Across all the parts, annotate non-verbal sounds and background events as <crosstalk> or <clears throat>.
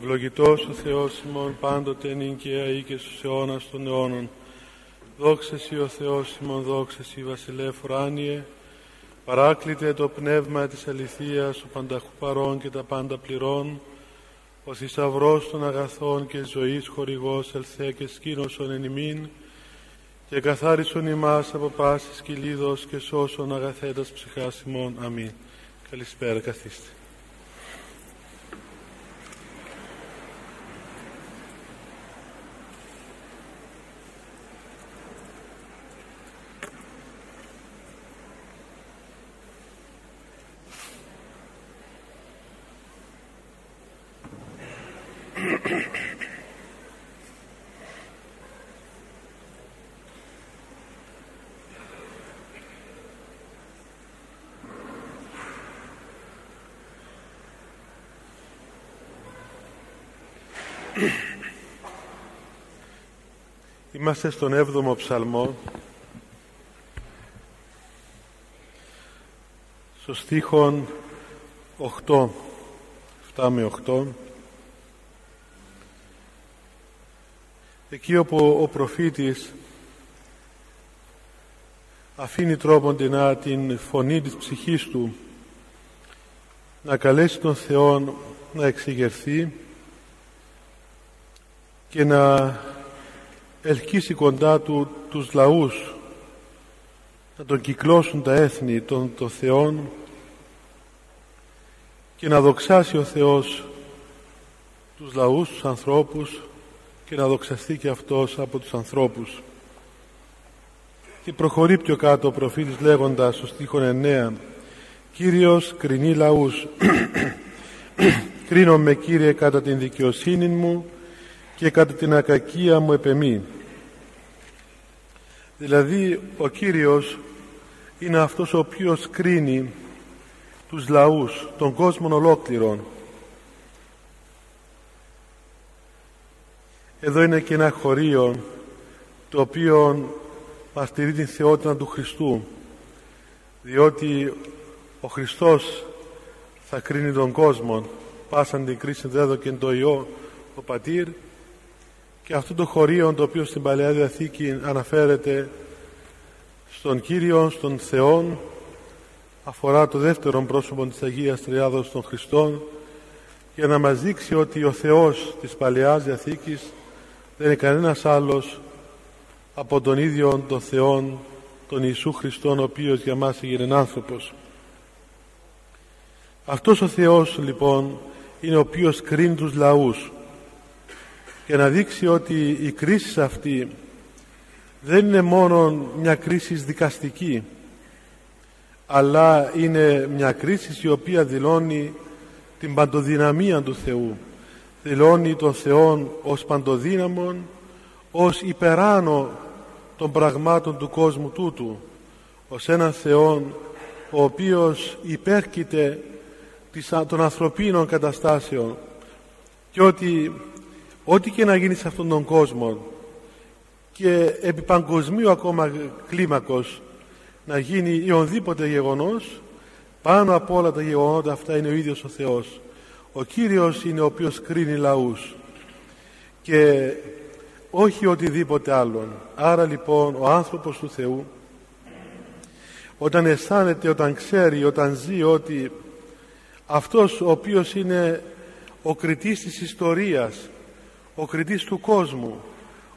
Βλογητός ο Θεός ημών πάντοτε νυν ή και στους αιώνας των αιώνων. Δόξα Σοι ο Θεός ημών, δόξα Σοι βασιλεύ ουράνιε, παράκλητε το πνεύμα της αληθείας, ο πανταχού παρών και τα πάντα πληρών, ο θησαυρός των αγαθών και ζωής χορηγός ελθέ και σκήνωσον εν ημίν, και καθάρισον ημάς από πάσης κυλίδος και σώσον αγαθέτας ψυχάς ημών. Αμήν. Καλησπέρα, καθίστε. Είμαστε στον 7ο ψαλμό. Στο στίχον 8 7 με 8 εκεί όπου ο προφήτης αφήνει τρόπον την φωνή της ψυχής του να καλέσει τον Θεό να εξηγερθεί και να ελκύσει κοντά του τους λαούς να τον κυκλώσουν τα έθνη των, των Θεών και να δοξάσει ο Θεός τους λαούς, τους ανθρώπους και να δοξαστεί και αυτός από τους ανθρώπους. Και προχωρεί πιο κάτω ο προφήτης λέγοντας στο στίχο 9 Κύριος κρινεί λαούς <clears throat> κρίνω με Κύριε κατά την δικαιοσύνη μου και κατά την ακακία μου επεμή. Δηλαδή ο Κύριος είναι αυτός ο οποίος κρίνει τους λαούς, τον κόσμο ολόκληρον. Εδώ είναι και ένα χωρίο το οποίο μαρτυρεί την θεότητα του Χριστού διότι ο Χριστός θα κρίνει τον κόσμο πάσαν την κρίση δέδο και το Υιό ο Πατήρ και αυτό το χωρίο το οποίο στην Παλαιά Διαθήκη αναφέρεται στον Κύριο, στον Θεό αφορά το δεύτερο πρόσωπο της Αγίας Τριάδος των Χριστών για να μας δείξει ότι ο Θεός της Παλαιάς Διαθήκης δεν είναι κανένας άλλος από τον ίδιο τον Θεό τον Ιησού Χριστόν ο οποίος για μας έγινε άνθρωπος. Αυτός ο Θεός λοιπόν είναι ο οποίος κρίνει τους λαούς και να δείξει ότι η κρίση αυτή δεν είναι μόνο μια κρίση δικαστική αλλά είναι μια κρίση η οποία δηλώνει την παντοδυναμία του Θεού. Δηλώνει τον Θεό ως παντοδύναμον ως υπεράνω των πραγμάτων του κόσμου τούτου ως έναν Θεό ο οποίος υπέρκειται των ανθρωπίνων καταστάσεων και ότι ό,τι και να γίνει σε αυτόν τον κόσμο και επί παγκοσμίου ακόμα κλίμακος να γίνει ή ονδήποτε γεγονός πάνω από όλα τα γεγονότα αυτά είναι ο ίδιος ο Θεός. Ο Κύριος είναι ο οποίος κρίνει λαούς και όχι οτιδήποτε άλλον. Άρα λοιπόν ο άνθρωπος του Θεού όταν αισθάνεται, όταν ξέρει, όταν ζει ότι αυτός ο οποίος είναι ο κριτής της ιστορίας ο κριτής του κόσμου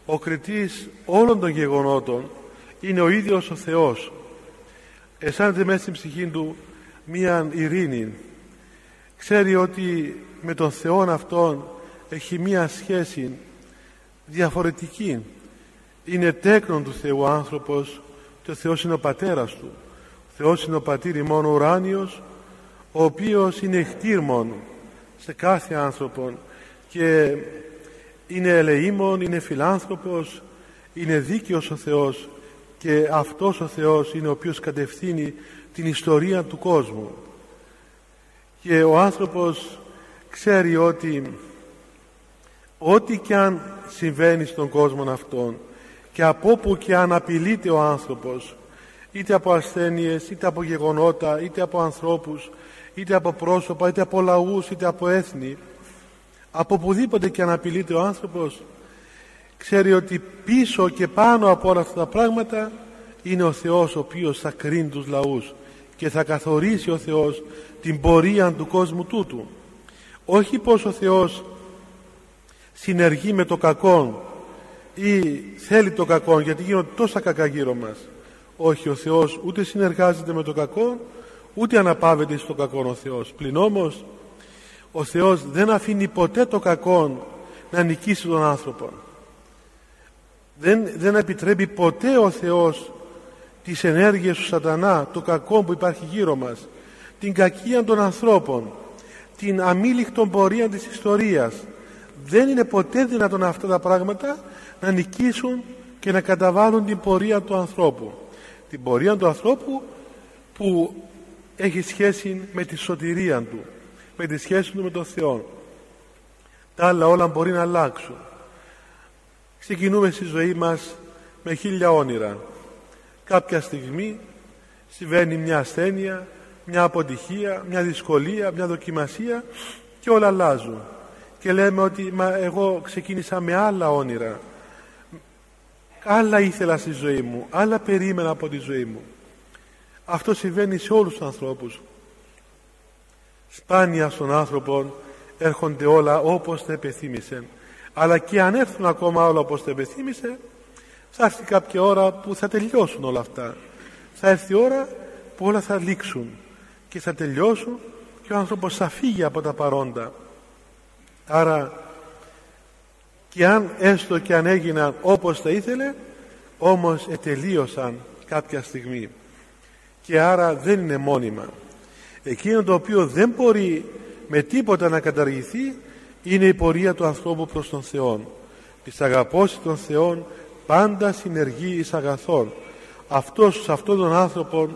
ο κριτής όλων των γεγονότων είναι ο ίδιος ο Θεός. Αισθάνεται μέσα στην ψυχή του μία ειρήνη ξέρει ότι με τον Θεό αυτόν έχει μία σχέση διαφορετική είναι τέκνον του Θεού άνθρωπος και ο Θεός είναι ο πατέρας του. Ο Θεός είναι ο πατήρ μόνο ουράνιος ο οποίος είναι εκτήρμον σε κάθε άνθρωπο και είναι ελεήμων, είναι φιλάνθρωπος, είναι δίκαιος ο Θεός και αυτός ο Θεός είναι ο οποίος κατευθύνει την ιστορία του κόσμου. Και ο άνθρωπος ξέρει ότι ό,τι και αν συμβαίνει στον κόσμο αυτόν και από όπου και αν απειλείται ο άνθρωπος είτε από ασθένειες, είτε από γεγονότα, είτε από ανθρώπους είτε από πρόσωπα είτε από λαούς είτε από έθνη από πουδήποτε και αν απειλείται ο άνθρωπος ξέρει ότι πίσω και πάνω από όλα αυτά τα πράγματα είναι ο Θεός ο οποίος θα κρίνει τους λαούς και θα καθορίσει ο Θεός την πορεία του κόσμου τούτου. Όχι πως ο Θεός συνεργεί με το κακό ή θέλει το κακό γιατί γίνονται τόσα κακά γύρω μας. Όχι ο Θεός ούτε συνεργάζεται με το κακό ούτε αναπαύεται στο κακό ο Θεός. Πλην όμως ο Θεός δεν αφήνει ποτέ το κακό να νικήσει τον άνθρωπο. Δεν, δεν επιτρέπει ποτέ ο Θεός τις ενέργειες του σατανά το κακό που υπάρχει γύρω μας την κακία των ανθρώπων την αμήλικτον πορεία της ιστορίας. Δεν είναι ποτέ δυνατόν αυτά τα πράγματα να νικήσουν και να καταβάλουν την πορεία του ανθρώπου. Την πορεία του ανθρώπου που έχει σχέση με τη σωτηρία του με τη σχέση του με τον Θεό. Τα άλλα όλα μπορεί να αλλάξουν. Ξεκινούμε στη ζωή μας με χίλια όνειρα. Κάποια στιγμή συμβαίνει μια ασθένεια μια αποτυχία, μια δυσκολία, μια δοκιμασία και όλα αλλάζουν. Και λέμε ότι μα εγώ ξεκίνησα με άλλα όνειρα. Άλλα ήθελα στη ζωή μου άλλα περίμενα από τη ζωή μου αυτό συμβαίνει σε όλους τους ανθρώπους σπάνια στον άνθρωπο έρχονται όλα όπως τα επιθύμησε. Αλλά και αν έρθουν ακόμα όλα όπως τα επιθύμησε θα έρθει κάποια ώρα που θα τελειώσουν όλα αυτά. Θα έρθει η ώρα που όλα θα λήξουν και θα τελειώσουν και ο άνθρωπος θα φύγει από τα παρόντα. Άρα και αν έστω και αν έγιναν όπως τα ήθελε όμως ετελείωσαν κάποια στιγμή. Και άρα δεν είναι μόνιμα εκείνο το οποίο δεν μπορεί με τίποτα να καταργηθεί είναι η πορεία του ανθρώπου προς τον Θεό της αγαπώσης των Θεών πάντα συνεργεί εις αγαθών αυτός σε αυτόν τον άνθρωπο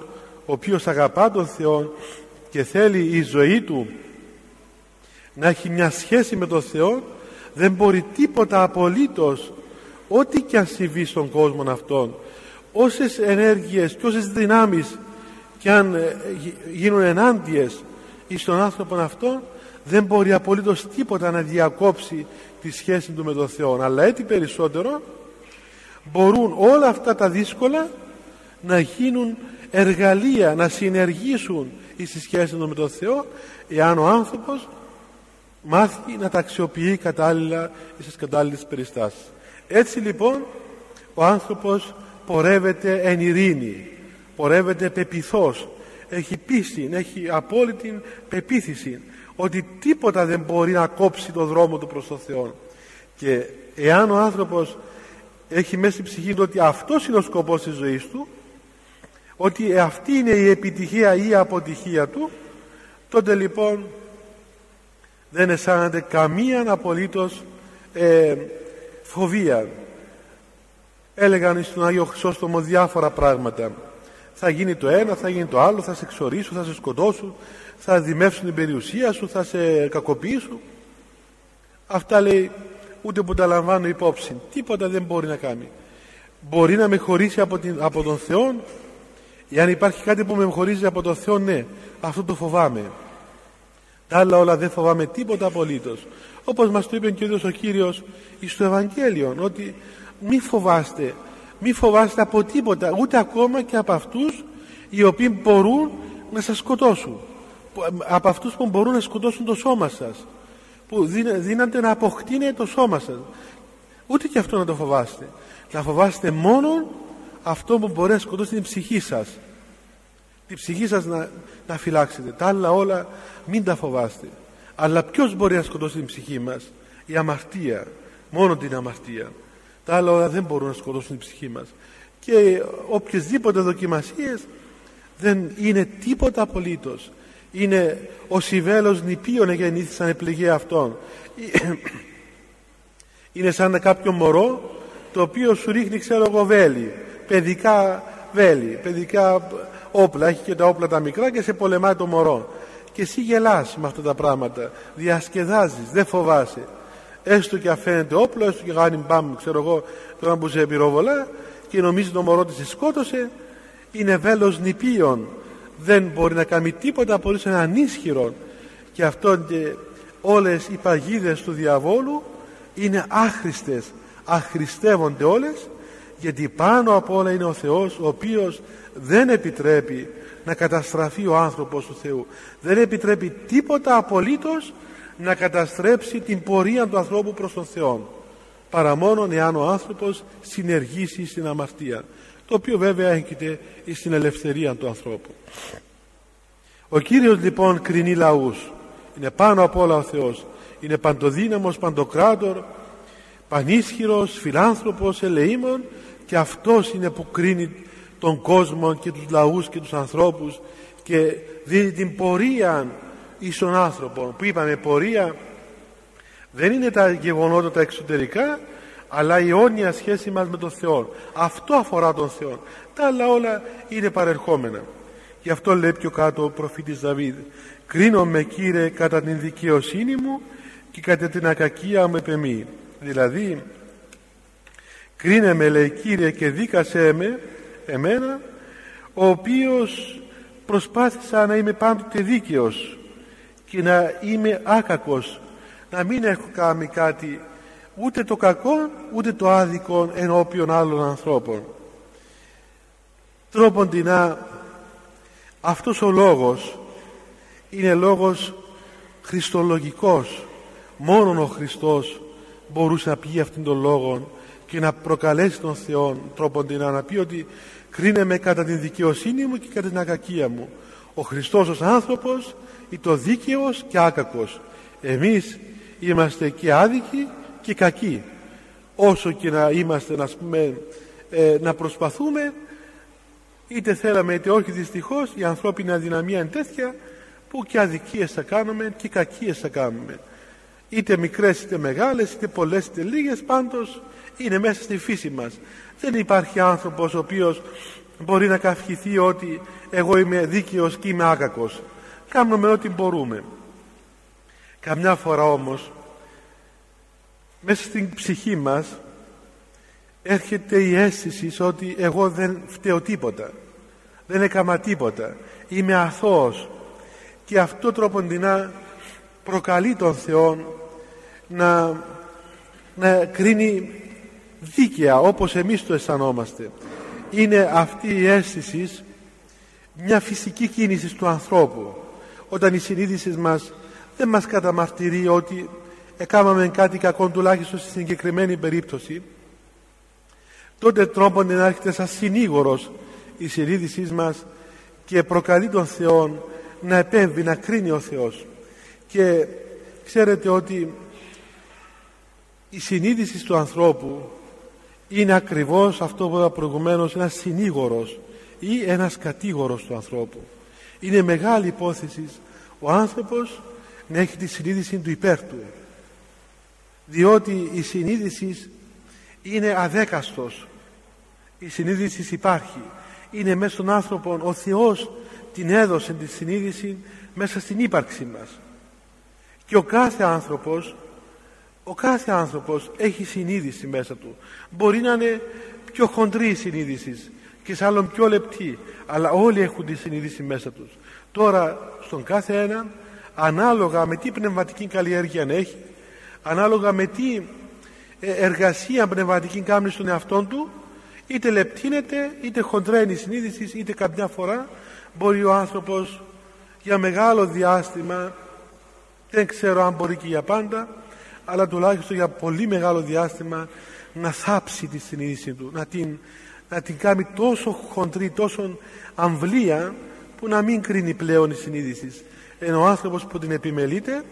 ο οποίος αγαπά τον Θεό και θέλει η ζωή του να έχει μια σχέση με τον Θεό δεν μπορεί τίποτα απολύτως ό,τι και αν συμβεί στον κόσμο αυτόν όσες ενέργειες και όσες δυνάμεις και αν ε, γίνουν ενάντιες στον άνθρωπο αυτόν δεν μπορεί απολύτως τίποτα να διακόψει τη σχέση του με τον Θεό. Αλλά έτσι περισσότερο μπορούν όλα αυτά τα δύσκολα να γίνουν εργαλεία να συνεργήσουν στη σχέση του με τον Θεό εάν ο άνθρωπος μάθει να τα αξιοποιεί κατάλληλα στις κατάλληλες περιστάσεις. Έτσι λοιπόν ο άνθρωπος πορεύεται εν ειρήνη πορεύεται πεπιθός έχει πίστη, έχει απόλυτη πεποίθηση ότι τίποτα δεν μπορεί να κόψει το δρόμο του προς τον Θεό και εάν ο άνθρωπος έχει μέσα στην ψυχή του ότι αυτός είναι ο σκοπός της ζωής του ότι αυτή είναι η επιτυχία ή η αποτυχία του τότε λοιπόν δεν αισθάνεται καμία απολύτως ε, φοβία. Έλεγαν στον Άγιο Χρυσόστομο διάφορα πράγματα θα γίνει το ένα, θα γίνει το άλλο θα σε εξορίσουν, θα σε σκοτώσουν θα δημεύσουν την περιουσία σου θα σε κακοποιήσουν. Αυτά λέει ούτε που τα λαμβάνω υπόψη. Τίποτα δεν μπορεί να κάνει. Μπορεί να με χωρίσει από, την, από τον Θεό εάν υπάρχει κάτι που με χωρίζει από τον Θεό ναι αυτό το φοβάμαι. Τα άλλα όλα δεν φοβάμαι τίποτα απολύτως. Όπως μας το είπε και ο Κύριος στο Ευαγγέλιο ότι μη φοβάστε μη φοβάστε από τίποτα ούτε ακόμα και από αυτούς οι οποίοι μπορούν να σας σκοτώσουν. Από αυτούς που μπορούν να σκοτώσουν το σώμα σας. Που δίνατε να αποκτήνε το σώμα σας. Ούτε και αυτό να το φοβάστε. Να φοβάστε μόνο αυτό που μπορεί να σκοτώσει την ψυχή σας. Την ψυχή σας να, να φυλάξετε. Τα άλλα όλα μην τα φοβάστε. Αλλά ποιος μπορεί να σκοτώσει την ψυχή μας; Η αμαρτία. Μόνο την αμαρτία τα άλλα όλα δεν μπορούν να σκοτώσουν την ψυχή μας. Και οποιασδήποτε δοκιμασίες δεν είναι τίποτα απολύτως. Είναι ο Σιβέλος νηπίων εγεννήθησαν επληγέ αυτών. <clears throat> Είναι σαν κάποιο μωρό το οποίο σου ρίχνει ξέρω εγώ βέλη. Παιδικά βέλη. Παιδικά όπλα. Έχει και τα όπλα τα μικρά και σε πολεμάει το μωρό. Και εσύ γελάς με αυτά τα πράγματα. Διασκεδάζεις, δεν φοβάσαι έστω και αφαίνεται όπλο έστω και κάνει μπαμ ξέρω εγώ τώρα που σε πυροβολά και νομίζει το μωρό της σκότωσε είναι βέλος νηπίων. Δεν μπορεί να κάνει τίποτα από έναν ανίσχυρο και αυτό και όλες οι παγίδες του διαβόλου είναι άχρηστες. Αχρηστεύονται όλες γιατί πάνω από όλα είναι ο Θεός ο οποίος δεν επιτρέπει να καταστραφεί ο άνθρωπος του Θεού. Δεν επιτρέπει τίποτα απολύτως να καταστρέψει την πορεία του ανθρώπου προς τον Θεό. Παρά μόνο εάν ο άνθρωπος συνεργήσει στην αμαρτία το οποίο βέβαια έχετε στην ελευθερία του ανθρώπου. Ο Κύριος λοιπόν κρινεί λαούς. Είναι πάνω από όλα ο Θεός. Είναι παντοδύναμος, παντοκράτορ πανίσχυρος, φιλάνθρωπος, ελεήμων και αυτός είναι που κρίνει τον κόσμο και τους λαούς και τους ανθρώπους και δίνει την πορεία εις τον άνθρωπο που είπαμε πορεία δεν είναι τα γεγονότα τα εξωτερικά αλλά η αιώνια σχέση μας με τον Θεό αυτό αφορά τον Θεό τα άλλα όλα είναι παρερχόμενα. Γι' αυτό λέει πιο κάτω ο προφήτης Δαβίδ κρίνω με Κύριε κατά την δικαιοσύνη μου και κατά την ακακία μου επεμή δηλαδή κρίνε με λέει Κύριε και δίκασέ με εμένα ο οποίος προσπάθησα να είμαι πάντοτε δίκαιος και να είμαι άκακος να μην έχω κάνει κάτι ούτε το κακό ούτε το άδικο ενώπιον άλλων ανθρώπων. Τρόποντινά αυτός ο λόγος είναι λόγος χριστολογικός. Μόνον ο Χριστός μπορούσε να πει αυτόν τον λόγο και να προκαλέσει τον Θεό τρόποντινά να πει ότι κρίνε με κατά την δικαιοσύνη μου και κατά την ακακία μου ο Χριστός ως άνθρωπος ή το δίκαιος και άκακος. Εμείς είμαστε και άδικοι και κακοί. Όσο και να είμαστε να, πούμε, ε, να προσπαθούμε είτε θέλαμε είτε όχι δυστυχώς η ανθρώπινη αδυναμία είναι τέτοια που και αδικίες θα κάνουμε και κακίες θα κάνουμε. Είτε μικρές είτε μεγάλες είτε πολλές είτε λίγες πάντως είναι μέσα στη φύση μας. Δεν υπάρχει άνθρωπος ο οποίος μπορεί να καυχηθεί ότι εγώ είμαι δίκαιος και είμαι άκακος κάνουμε ό,τι μπορούμε. Καμιά φορά όμως μέσα στην ψυχή μας έρχεται η αίσθηση ότι εγώ δεν φταίω τίποτα. Δεν έκαμα τίποτα. Είμαι αθώος. Και αυτό τροποντινά προκαλεί τον Θεό να, να κρίνει δίκαια όπως εμείς το αισθανόμαστε. Είναι αυτή η αίσθηση μια φυσική κίνηση του ανθρώπου όταν η συνείδηση μας δεν μας καταμαρτυρεί ότι έκαναμε κάτι κακό τουλάχιστον στη συγκεκριμένη περίπτωση τότε τρόπον να έρχεται σαν συνήγορος η συνείδησή μας και προκαλεί τον Θεό να επέμβει, να κρίνει ο Θεός. Και ξέρετε ότι η συνείδηση του ανθρώπου είναι ακριβώς αυτό που είπα προηγουμένως ένας συνήγορος ή ένας κατήγορος του ανθρώπου είναι μεγάλη υπόθεση. Ο άνθρωπος να έχει τη συνείδηση του υπέρ του. Διότι η συνείδηση είναι αδέκαστος. Η συνείδηση υπάρχει. Είναι μέσα στον άνθρωπο ο Θεός την έδωσε τη συνείδηση μέσα στην ύπαρξή μας. Και ο κάθε άνθρωπος ο κάθε άνθρωπος έχει συνείδηση μέσα του. Μπορεί να είναι πιο χοντρή η συνείδηση και σε άλλον πιο λεπτή αλλά όλοι έχουν τη συνείδηση μέσα τους. Τώρα στον κάθε ένα ανάλογα με τι πνευματική καλλιέργεια έχει ανάλογα με τι ε, εργασία πνευματική κάνει στον εαυτό του είτε λεπτύνεται είτε χοντραίνει η συνείδηση είτε καμιά φορά μπορεί ο άνθρωπος για μεγάλο διάστημα δεν ξέρω αν μπορεί και για πάντα αλλά τουλάχιστον για πολύ μεγάλο διάστημα να θάψει τη συνείδηση του να την, να την κάνει τόσο χοντρή, τόσο αμβλία που να μην κρίνει πλέον η συνείδηση. Ενώ ο άνθρωπος που την επιμελείται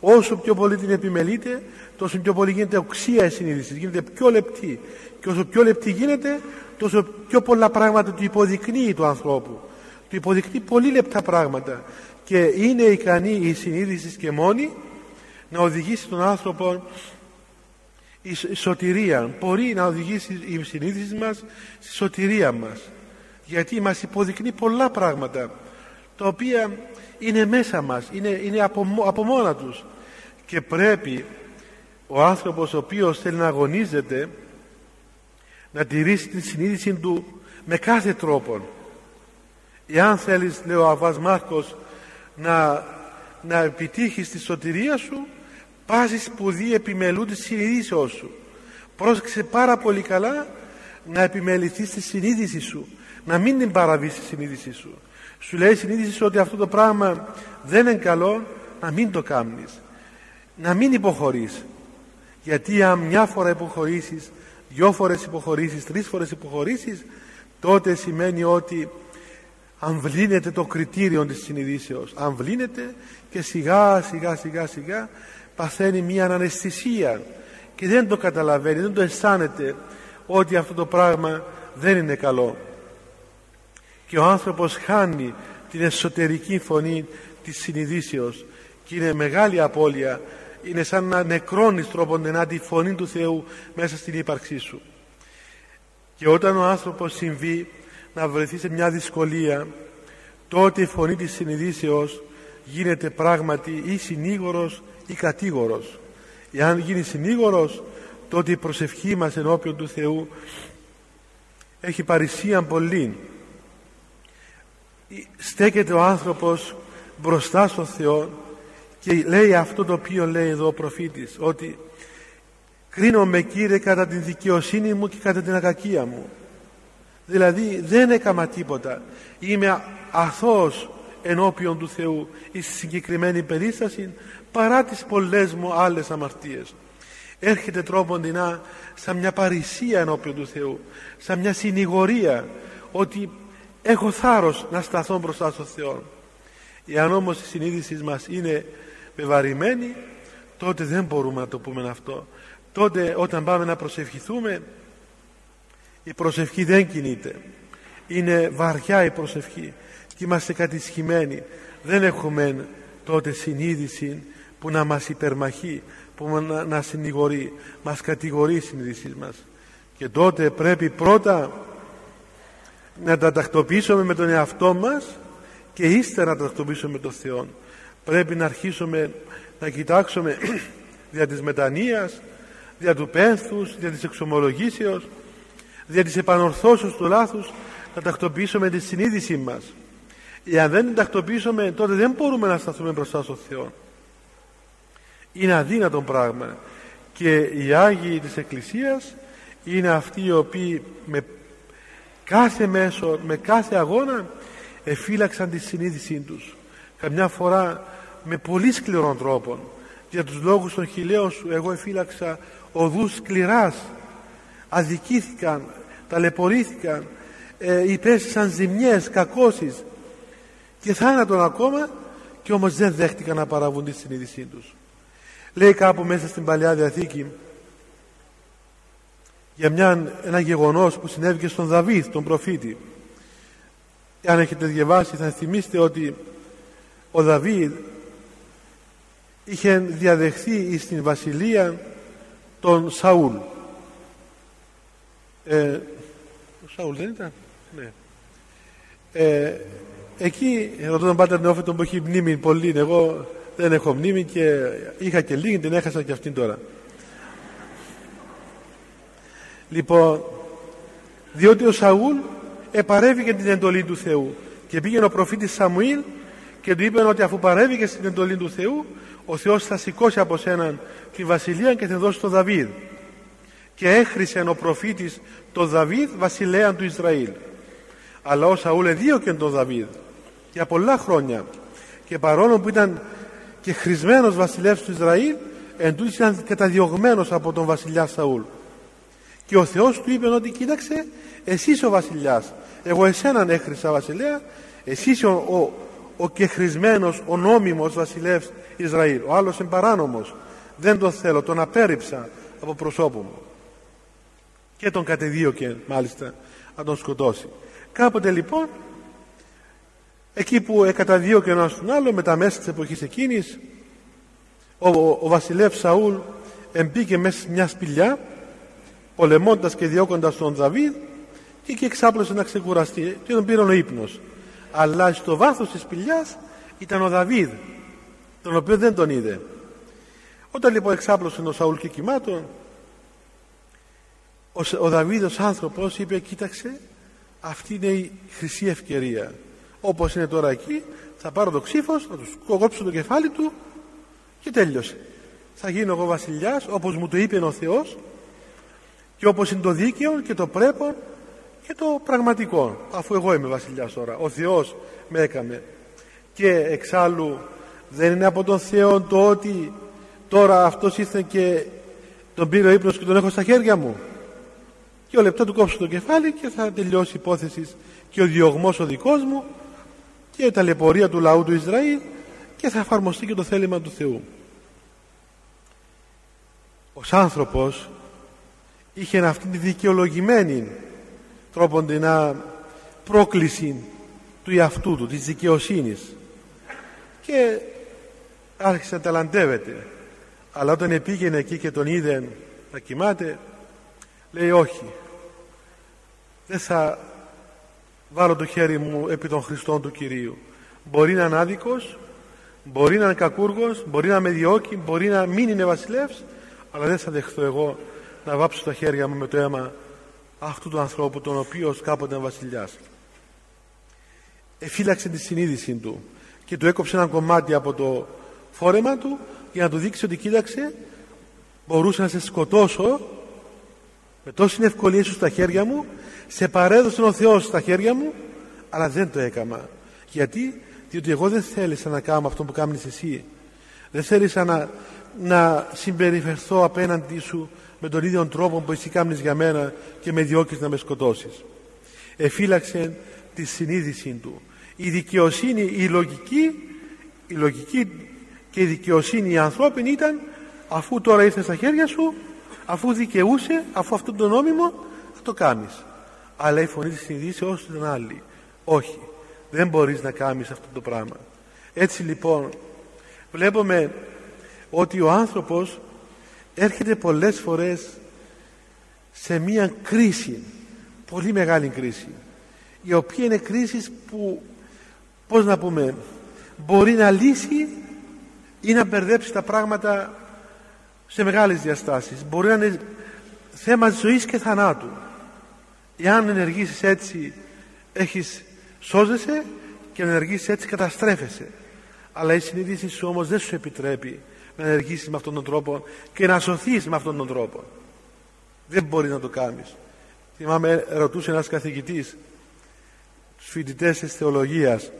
όσο πιο πολύ την επιμελείται τόσο πιο πολύ γίνεται οξία η συνείδηση. Γίνεται πιο λεπτή. Και όσο πιο λεπτή γίνεται τόσο πιο πολλά πράγματα του υποδεικνύει του ανθρώπου. Του υποδεικνύει πολύ λεπτά πράγματα. Και είναι ικανή η συνείδηση και μόνη να οδηγήσει τον άνθρωπο η σωτηρία μπορεί να οδηγήσει η συνείδηση μας στη σωτηρία μας γιατί μας υποδεικνύει πολλά πράγματα τα οποία είναι μέσα μας είναι, είναι από, από μόνα τους. Και πρέπει ο άνθρωπος ο οποίος θέλει να αγωνίζεται να τηρήσει την συνείδηση του με κάθε τρόπο εάν θέλεις λέει ο Αβάς Μάρκος να, να επιτύχεις τη σωτηρία σου πάσης σπουδή επιμελού της συνειδήσεώς σου. Πρόσεξε πάρα πολύ καλά να επιμεληθείς τη συνείδηση σου να μην την παραβείς τη συνείδηση σου. Σου λέει η συνείδηση σου ότι αυτό το πράγμα δεν είναι καλό να μην το κάνεις να μην υποχωρείς. Γιατί αν μια φορά υποχωρήσεις δυο φορές υποχωρήσεις, τρεις φορές υποχωρήσεις τότε σημαίνει ότι αμβλύνεται το κριτήριο της συνειδήσεως αμβλύνεται και σιγά σιγά σιγά σιγά παθαίνει μια αναισθησία και δεν το καταλαβαίνει, δεν το αισθάνεται ότι αυτό το πράγμα δεν είναι καλό. Και ο άνθρωπος χάνει την εσωτερική φωνή της συνειδήσεως και είναι μεγάλη απώλεια είναι σαν να νεκρώνεις τρόπον τη φωνή του Θεού μέσα στην ύπαρξή σου. Και όταν ο άνθρωπος συμβεί να βρεθεί σε μια δυσκολία τότε η φωνή της συνειδήσεως γίνεται πράγματι ή συνήγορος ή κατήγορος. Εάν γίνει συνήγορος τότε η προσευχή μας ενώπιον του Θεού έχει παρησία πολύ στέκεται ο άνθρωπος μπροστά στο Θεό και λέει αυτό το οποίο λέει εδώ ο προφήτης ότι κρίνομαι Κύριε κατά την δικαιοσύνη μου και κατά την ακακία μου δηλαδή δεν έκαμα τίποτα. Είμαι αθώος ενώπιον του Θεού η συγκεκριμένη περίσταση παρά τις πολλές μου άλλες αμαρτίες. Έρχεται τρόποντινά σαν μια παρησία ενώπιον του Θεού σαν μια συνηγορία ότι έχω θάρρος να σταθώ μπροστά στον Θεό. Εάν όμως η συνείδηση μας είναι βεβαρημένη τότε δεν μπορούμε να το πούμε αυτό. Τότε όταν πάμε να προσευχηθούμε η προσευχή δεν κινείται. Είναι βαριά η προσευχή και είμαστε κατησχημένοι. Δεν έχουμε τότε συνείδηση που να μας υπερμαχεί που να, να συνηγορεί μας κατηγορεί η συνείδησή μας. Και τότε πρέπει πρώτα να τα τακτοποιήσουμε με τον εαυτό μας και ύστερα να τα τακτοποιήσουμε με τον Θεό. Πρέπει να αρχίσουμε να κοιτάξουμε <clears throat> δια της μετανοίας δια του πένθους, δια της εξομολογήσεως δια της επανορθώσεως του λάθους να τακτοποιήσουμε τη συνείδησή μας. Εάν δεν την τακτοποιήσουμε τότε δεν μπορούμε να σταθούμε μπροστά στον Θεό είναι αδύνατο πράγμα. Και οι Άγιοι της Εκκλησίας είναι αυτοί οι οποίοι με κάθε μέσο, με κάθε αγώνα εφύλαξαν τη συνείδησή τους. Καμιά φορά με πολύ σκληρών τρόπων. Για τους λόγους των χιλέων σου εγώ εφύλαξα οδούς σκληράς. Αδικήθηκαν ταλαιπωρήθηκαν ε, υπέστησαν ζημιές, κακώσεις και θάνατον ακόμα και όμως δεν δέχτηκαν να παραβούν τη συνείδησή τους λέει κάπου μέσα στην Παλιά Διαθήκη για μια, ένα γεγονός που συνέβηκε στον Δαβίδ τον προφήτη αν έχετε διαβάσει θα θυμίστε ότι ο Δαβίδ είχε διαδεχθεί στην βασιλεία τον Σαούλ ε, ο Σαούλ δεν ήταν; Ναι. ε, εκεί ρωτώ τον Πάτερ Νεόφετον που έχει μνήμη πολύ εγώ δεν έχω μνήμη και είχα και λίγη την έχασα και αυτήν τώρα. Λοιπόν διότι ο Σαούλ επαρέβηκε την εντολή του Θεού και πήγαινε ο προφήτης Σαμουήλ και του είπε ότι αφού παρέβηκες στην εντολή του Θεού ο Θεός θα σηκώσει από σέναν τη βασιλεία και θα δώσει τον Δαβίδ. Και έχρισε ο προφήτης τον Δαβίδ βασιλέα του Ισραήλ. Αλλά ο Σαούλ εδίωκε τον Δαβίδ για πολλά χρόνια. Και παρόλο που ήταν και χρησμένος βασιλεύς του Ισραήλ εν ήταν καταδιωγμένος από τον βασιλιά Σαούλ. Και ο Θεός του είπε ότι κοίταξε εσύ είσαι ο βασιλιάς. Εγώ εσέναν έχρισα βασιλέα. Εσύ είσαι ο, ο, ο κεχρισμένος ο νόμιμος βασιλεύς Ισραήλ. Ο άλλος είναι παράνομος. Δεν τον θέλω τον απέρριψα από προσώπου μου και τον κατεδίωκε μάλιστα να τον σκοτώσει. Κάποτε λοιπόν εκεί που εκαταδίωκε ένα τον άλλο με τα μέσα της εποχής εκείνης ο, ο, ο βασιλεύς Σαούλ εμπήκε μέσα σε μια σπηλιά πολεμώντας και διώκοντας τον Δαβίδ και εκεί εξάπλωσε να ξεκουραστεί. Και τον πήρε ο ύπνος. Αλλά στο βάθος της σπηλιάς ήταν ο Δαβίδ τον οποίο δεν τον είδε. Όταν λοιπόν εξάπλωσε ο Σαούλ και κοιμάτων ο, ο Δαβίδ ως άνθρωπος είπε κοίταξε αυτή είναι η χρυσή ευκαιρία όπως είναι τώρα εκεί θα πάρω το ξύφος θα τους κόψω το κεφάλι του και τέλειωσε. Θα γίνω εγώ βασιλιάς όπως μου το είπε ο Θεός και όπως είναι το δίκαιο και το πρέπον και το πραγματικό αφού εγώ είμαι βασιλιάς τώρα. Ο Θεός με έκαμε και εξάλλου δεν είναι από τον Θεό το ότι τώρα αυτός ήρθε και τον πήρε ο ύπνος και τον έχω στα χέρια μου. Και ο λεπτό του κόψω το κεφάλι και θα τελειώσει η υπόθεση και ο διωγμός ο δικός μου και η ταλαιπωρία του λαού του Ισραήλ και θα εφαρμοστεί και το θέλημα του Θεού. Ο άνθρωπος είχε αυτή τη δικαιολογημένη τρόπον πρόκληση του εαυτού του, της δικαιοσύνης. Και άρχισε να ταλαντεύεται. Αλλά όταν πήγαινε εκεί και τον είδε να κοιμάται λέει όχι δεν θα βάλω το χέρι μου επί των Χριστών του Κυρίου. Μπορεί να είναι άδικος μπορεί να είναι κακούργος μπορεί να με διώκει μπορεί να μην είναι βασιλεύς αλλά δεν θα δεχθώ εγώ να βάψω τα χέρια μου με το αίμα αυτού του ανθρώπου τον οποίος κάποτε ήταν βασιλιάς. Εφύλαξε τη συνείδηση του και του έκοψε ένα κομμάτι από το φόρεμα του για να του δείξει ότι κοίταξε μπορούσα να σε σκοτώσω με τόση ευκολία σου στα χέρια μου σε παρέδωσε ο Θεός στα χέρια μου αλλά δεν το έκανα. Γιατί; Διότι εγώ δεν θέλησα να κάνω αυτό που κάνεις εσύ. Δεν θέλησα να, να συμπεριφερθώ απέναντι σου με τον ίδιο τρόπο που εσύ κάνεις για μένα και με διώκεις να με σκοτώσεις. Εφύλαξε τη συνείδησή του. Η δικαιοσύνη η λογική η λογική και η δικαιοσύνη η ανθρώπινη ήταν αφού τώρα ήρθε στα χέρια σου αφού δικαιούσε αφού αυτό το νόμιμο θα το κάνεις αλλά η φωνή της συνειδήσεως ήταν άλλη. Όχι. Δεν μπορείς να κάνεις αυτό το πράγμα. Έτσι λοιπόν βλέπουμε ότι ο άνθρωπος έρχεται πολλές φορές σε μία κρίση πολύ μεγάλη κρίση η οποία είναι κρίση που πώς να πούμε μπορεί να λύσει ή να μπερδέψει τα πράγματα σε μεγάλες διαστάσεις. Μπορεί να είναι θέμα ζωής και θανάτου εάν ενεργήσεις έτσι έχεις σώζεσαι και αν ενεργήσεις έτσι καταστρέφεσαι. Αλλά η συνείδηση σου όμως δεν σου επιτρέπει να ενεργήσεις με αυτόν τον τρόπο και να σωθείς με αυτόν τον τρόπο. Δεν μπορείς να το κάνεις. Θυμάμαι ρωτούσε ένας καθηγητής τους φοιτητές της θεολογίας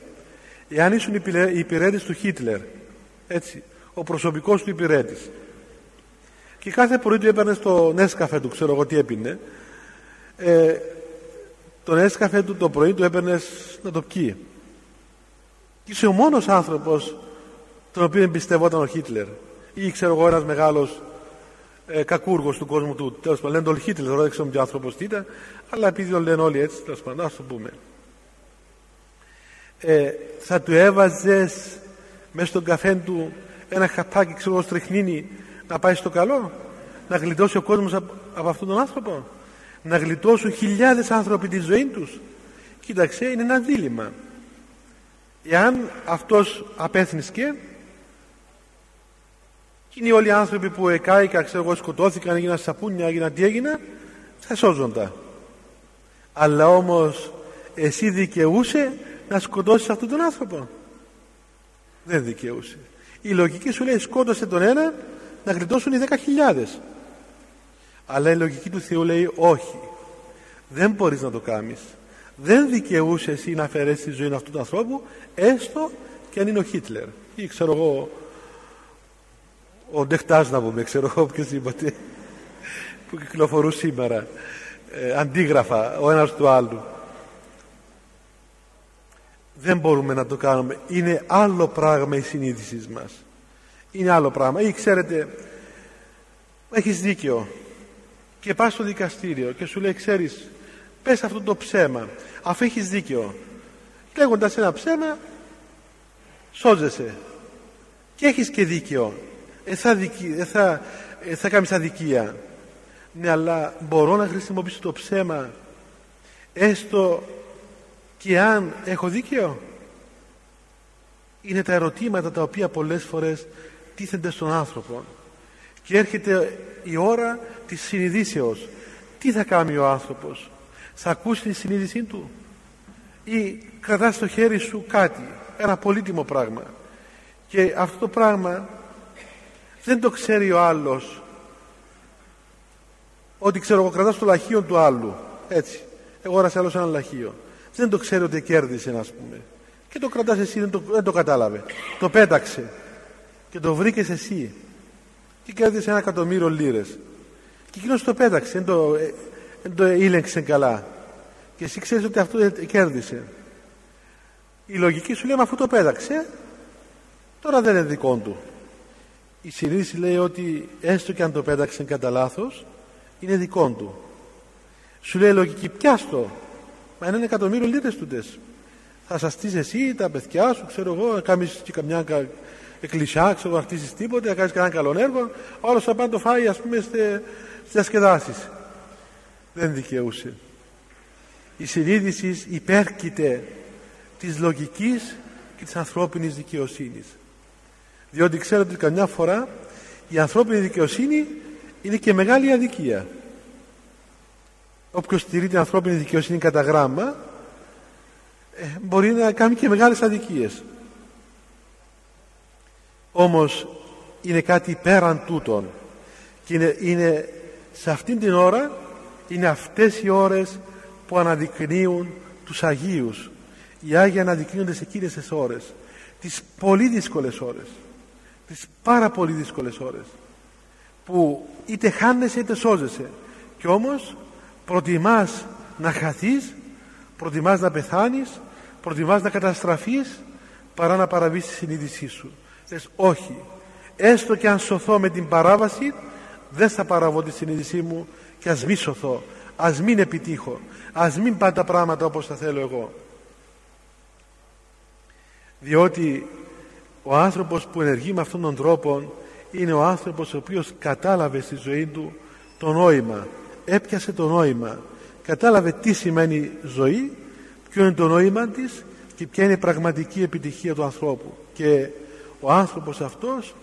εάν ήσουν υπηρέτης του Χίτλερ έτσι, ο προσωπικός του υπηρέτης και κάθε πρωί του έπαιρνες στο νέσκαφε του ξέρω εγώ τι έπινε ε, το νέσκαφε του το πρωί του έπαιρνε να το πιει. Και είσαι ο μόνος άνθρωπος τον οποίο εμπιστευόταν ο Χίτλερ. Ή ξέρω εγώ ένας μεγάλος ε, κακούργος του κόσμου του. Τέλος πάντων λένε τον Χίτλερ δεν ξέρω τι άνθρωπος τι ήταν αλλά επειδή τον λένε όλοι έτσι τέλος πάντων ας το πούμε. Ε, θα του έβαζες μέσα στον καφέ του ένα χαπάκι ξέρω στριχνίνι να πάει στο καλό να γλιτώσει ο κόσμος από, από αυτόν τον άνθρωπο; Να γλιτώσουν χιλιάδες άνθρωποι τη ζωή τους. Κοίταξε είναι ένα δίλημα. Εάν αυτός απέθνησκε και είναι όλοι οι άνθρωποι που εκάηκα ξέρω εγώ σκοτώθηκαν έγιναν σαπούνια έγιναν τι έγιναν θα σώζονταν. Αλλά όμως εσύ δικαιούσε να σκοτώσεις αυτόν τον άνθρωπο. Δεν δικαιούσε. Η λογική σου λέει σκότωσε τον ένα να γλιτώσουν οι δέκα χιλιάδες αλλά η λογική του Θεού λέει όχι δεν μπορείς να το κάνεις. Δεν δικαιούσε εσύ να αφαιρέσεις τη ζωή αυτού του ανθρώπου έστω και αν είναι ο Χίτλερ ή ξέρω εγώ ο Ντεχτάς να πούμε ξέρω εγώ οποιοδήποτε που κυκλοφορούν σήμερα. Ε, αντίγραφα ο ένας του άλλου. Δεν μπορούμε να το κάνουμε. Είναι άλλο πράγμα η συνείδηση μας. Είναι άλλο πράγμα. Ή ξέρετε έχεις δίκιο και πας στο δικαστήριο και σου λέει ξέρεις πες αυτό το ψέμα αφού έχεις δίκιο. Λέγοντας ένα ψέμα σώζεσαι. Και έχεις και δίκιο. Ε, θα, δικη, ε, θα, ε, θα κάνεις αδικία. Ναι αλλά μπορώ να χρησιμοποιήσω το ψέμα έστω και αν έχω δίκιο; Είναι τα ερωτήματα τα οποία πολλές φορές τίθενται στον άνθρωπο. Και έρχεται η ώρα της συνειδήσεως τι θα κάνει ο άνθρωπος; Θα ακούσει τη συνείδησή του; Ή κρατάς στο χέρι σου κάτι ένα πολύτιμο πράγμα; Και αυτό το πράγμα δεν το ξέρει ο άλλος ότι ξέρω εγώ κρατάς το λαχείο του άλλου. Έτσι. Εγώ έγρασα άλλος ένα λαχείο. Δεν το ξέρει ότι κέρδισε να πούμε. Και το κρατάς εσύ δεν το, δεν το κατάλαβε. Το πέταξε. Και το βρήκες εσύ. Και κέρδισε ένα εκατομμύριο λίρες και εκείνος το πέταξε δεν το, ε, δεν το ήλεγξε καλά. Και εσύ ξέρεις ότι αυτό κέρδισε. Η λογική σου λέει αφού το πέταξε τώρα δεν είναι δικό του η συνείδηση λέει ότι έστω και αν το πέταξε κατά λάθος, είναι δικό του. Σου λέει λογική πιάστο μα είναι ένα εκατομμύριο λίρες τούτες. Θα σας στείς εσύ τα παιδιά σου ξέρω εγώ να κάνεις και καμιά εκκλησιά ξέρω να χτίσεις τίποτε να κάνεις κανένα καλό έργο. Όλος θα πάει το φάει ας πούμε στις διασκεδάσεις. Δεν δικαιούσε. Η συνείδηση υπέρκειται της λογικής και της ανθρώπινης δικαιοσύνης. Διότι ξέρετε ότι καμιά φορά η ανθρώπινη δικαιοσύνη είναι και μεγάλη αδικία. Όποιος στηρεί την ανθρώπινη δικαιοσύνη κατά γράμμα ε, μπορεί να κάνει και μεγάλες αδικίες όμως είναι κάτι πέραν τούτων. Και είναι, είναι σε αυτήν την ώρα είναι αυτές οι ώρες που αναδεικνύουν τους Αγίους. Οι Άγιοι αναδεικνύονται σε εκείνες τις ώρες. Τις πολύ δύσκολες ώρες. Τις πάρα πολύ δύσκολες ώρες. Που είτε χάνεσαι είτε σώζεσαι. Και όμως προτιμάς να χαθείς προτιμάς να πεθάνεις προτιμάς να καταστραφείς παρά να παραβείς τη συνείδησή σου λες όχι. Έστω και αν σωθώ με την παράβαση δεν θα παραβώ τη συνείδησή μου και ας μη σωθώ. Ας μην επιτύχω. Ας μην πάνε τα πράγματα όπως τα θέλω εγώ διότι ο άνθρωπος που ενεργεί με αυτόν τον τρόπο είναι ο άνθρωπος ο οποίος κατάλαβε στη ζωή του το νόημα. Έπιασε το νόημα. Κατάλαβε τι σημαίνει ζωή ποιο είναι το νόημα της και ποια είναι η πραγματική επιτυχία του ανθρώπου. Και ο άνθρωπος αυτός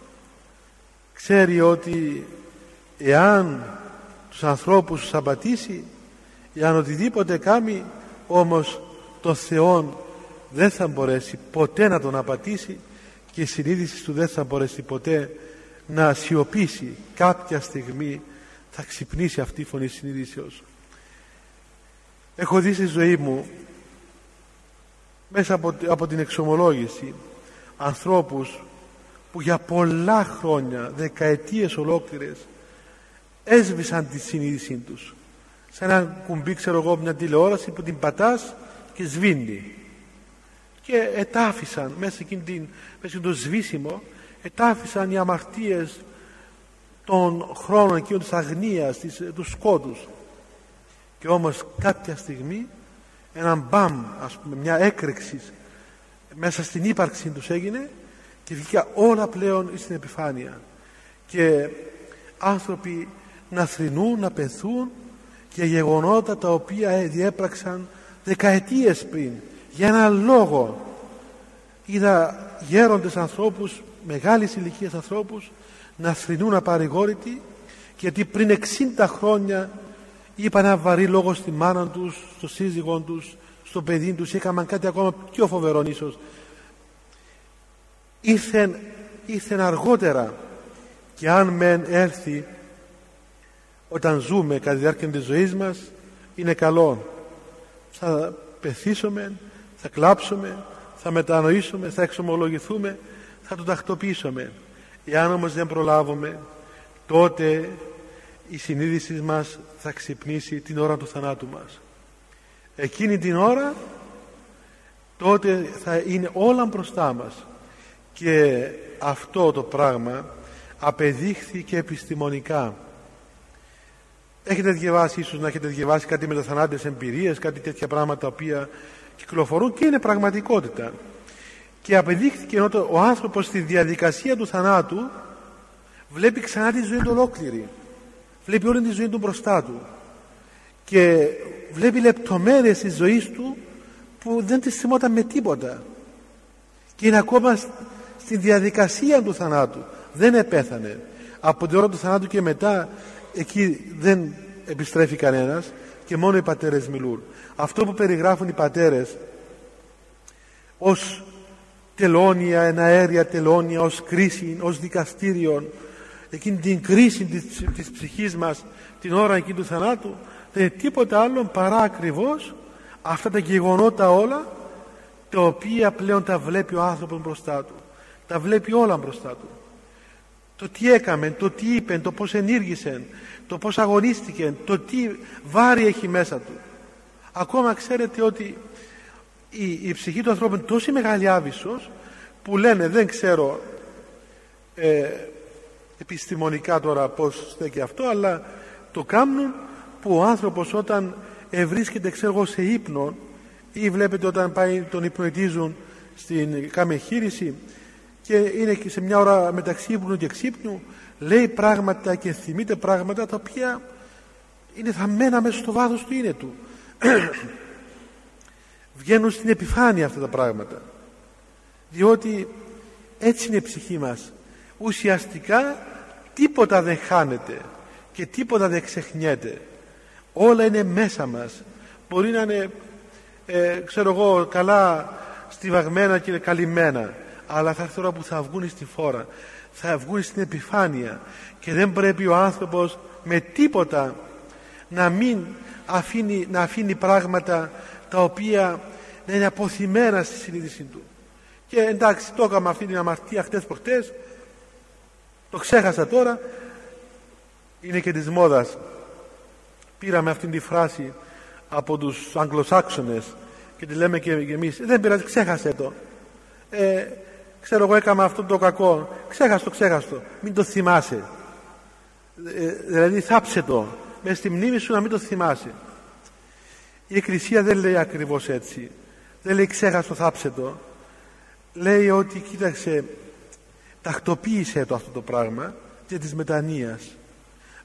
ξέρει ότι εάν τους ανθρώπους τους απατήσει εάν οτιδήποτε κάνει όμως το Θεό δεν θα μπορέσει ποτέ να τον απατήσει και η συνείδηση του δεν θα μπορέσει ποτέ να σιωπήσει. Κάποια στιγμή θα ξυπνήσει αυτή η φωνή συνείδησεως. Έχω δει στη ζωή μου μέσα από, από την εξομολόγηση ανθρώπους που για πολλά χρόνια, δεκαετίες ολόκληρες έσβησαν τη συνείδησή τους. Σαν ένα κουμπί ξέρω εγώ μια τηλεόραση που την πατάς και σβήνει. Και ετάφησαν μέσα εκείνη την, μέσα το σβήσιμο ετάφησαν οι αμαρτίες των χρόνων εκείνων της αγνίας της, του σκότους. Και όμως κάποια στιγμή έναν μπαμ ας πούμε μια έκρηξη μέσα στην ύπαρξη τους έγινε και βγήκα όλα πλέον στην επιφάνεια. Και άνθρωποι να θρηνούν, να πεθούν και γεγονότα τα οποία διέπραξαν δεκαετίες πριν. Για έναν λόγο είδα γέροντες ανθρώπους μεγάλης ηλικίας ανθρώπους να θρηνούν απαρηγόρητοι γιατί πριν 60 χρόνια είπαν ένα βαρύ λόγο στη μάνα τους, στο σύζυγό τους, στο παιδί τους έκαναν κάτι ακόμα πιο φοβερό ίσως ήρθεν, ήρθεν αργότερα. Και αν μεν έρθει όταν ζούμε κατά τη διάρκεια της ζωής μας είναι καλό. Θα πεθύσουμε θα κλάψουμε θα μετανοήσουμε θα εξομολογηθούμε θα το τακτοποιήσουμε. Εάν όμως δεν προλάβουμε τότε η συνείδηση μας θα ξυπνήσει την ώρα του θανάτου μας. Εκείνη την ώρα τότε θα είναι όλα μπροστά μας και αυτό το πράγμα απεδείχθηκε επιστημονικά. Έχετε διαβάσει ίσως να έχετε διαβάσει κάτι με τα θανάτες εμπειρίες κάτι τέτοια πράγματα τα οποία κυκλοφορούν και είναι πραγματικότητα. Και απεδείχθηκε ότι ο άνθρωπος στη διαδικασία του θανάτου βλέπει ξανά τη ζωή του ολόκληρη. Βλέπει όλη τη ζωή του μπροστά του. Και βλέπει λεπτομέρειες της ζωής του που δεν τις θυμόταν με τίποτα. Και είναι ακόμα στη διαδικασία του θανάτου. Δεν επέθανε. Από την ώρα του θανάτου και μετά εκεί δεν επιστρέφει κανένας και μόνο οι πατέρες μιλούν. Αυτό που περιγράφουν οι πατέρες ως τελώνια, ένα αέρια τελώνια, ως κρίση, ως δικαστήριο εκείνη την κρίση της, της ψυχής μας την ώρα εκεί του θανάτου δεν είναι τίποτα άλλο παρά ακριβώς αυτά τα γεγονότα όλα τα οποία πλέον τα βλέπει ο άνθρωπος μπροστά του τα βλέπει όλα μπροστά του. Το τι έκαμε, το τι είπε, το πως ενήργησε το πως αγωνίστηκε το τι βάρη έχει μέσα του. Ακόμα ξέρετε ότι η, η ψυχή του ανθρώπου είναι τόσο μεγάλη άβυσος που λένε δεν ξέρω ε, επιστημονικά τώρα πως στέκει αυτό αλλά το κάνουν που ο άνθρωπος όταν βρίσκεται ξέρω σε ύπνο ή βλέπετε όταν πάει τον υπνοητίζουν στην καμεχείριση και είναι και σε μια ώρα μεταξύ ύπνου και ξύπνου λέει πράγματα και θυμείται πράγματα τα οποία είναι θαμμένα μέσα στο βάθος του είναι του. <clears throat> Βγαίνουν στην επιφάνεια αυτά τα πράγματα. Διότι έτσι είναι η ψυχή μας. Ουσιαστικά τίποτα δεν χάνεται και τίποτα δεν ξεχνιέται. Όλα είναι μέσα μας. Μπορεί να είναι ε, ξέρω εγώ καλά στιβαγμένα και καλυμμένα αλλά θα έρθει ώρα που θα βγουν στη φόρα θα βγουν στην επιφάνεια και δεν πρέπει ο άνθρωπος με τίποτα να μην αφήνει, να αφήνει πράγματα τα οποία να είναι αποθυμένα στη συνείδησή του. Και εντάξει το έκανα αυτή την αμαρτία χτες προχτές το ξέχασα τώρα. Είναι και της μόδας. Πήραμε αυτή τη φράση από τους Αγγλοσάξονες και τη λέμε και εμείς δεν πειράζει ξέχασε το ε, ξέρω εγώ έκανα αυτό το κακό. Ξέχαστο ξέχαστο. Μην το θυμάσαι. Ε, δηλαδή θάψε το. Μες στη μνήμη σου να μην το θυμάσαι. Η Εκκλησία δεν λέει ακριβώς έτσι. Δεν λέει ξέχαστο θάψε το λέει ότι κοίταξε τακτοποίησε το αυτό το πράγμα και της μετανοίας.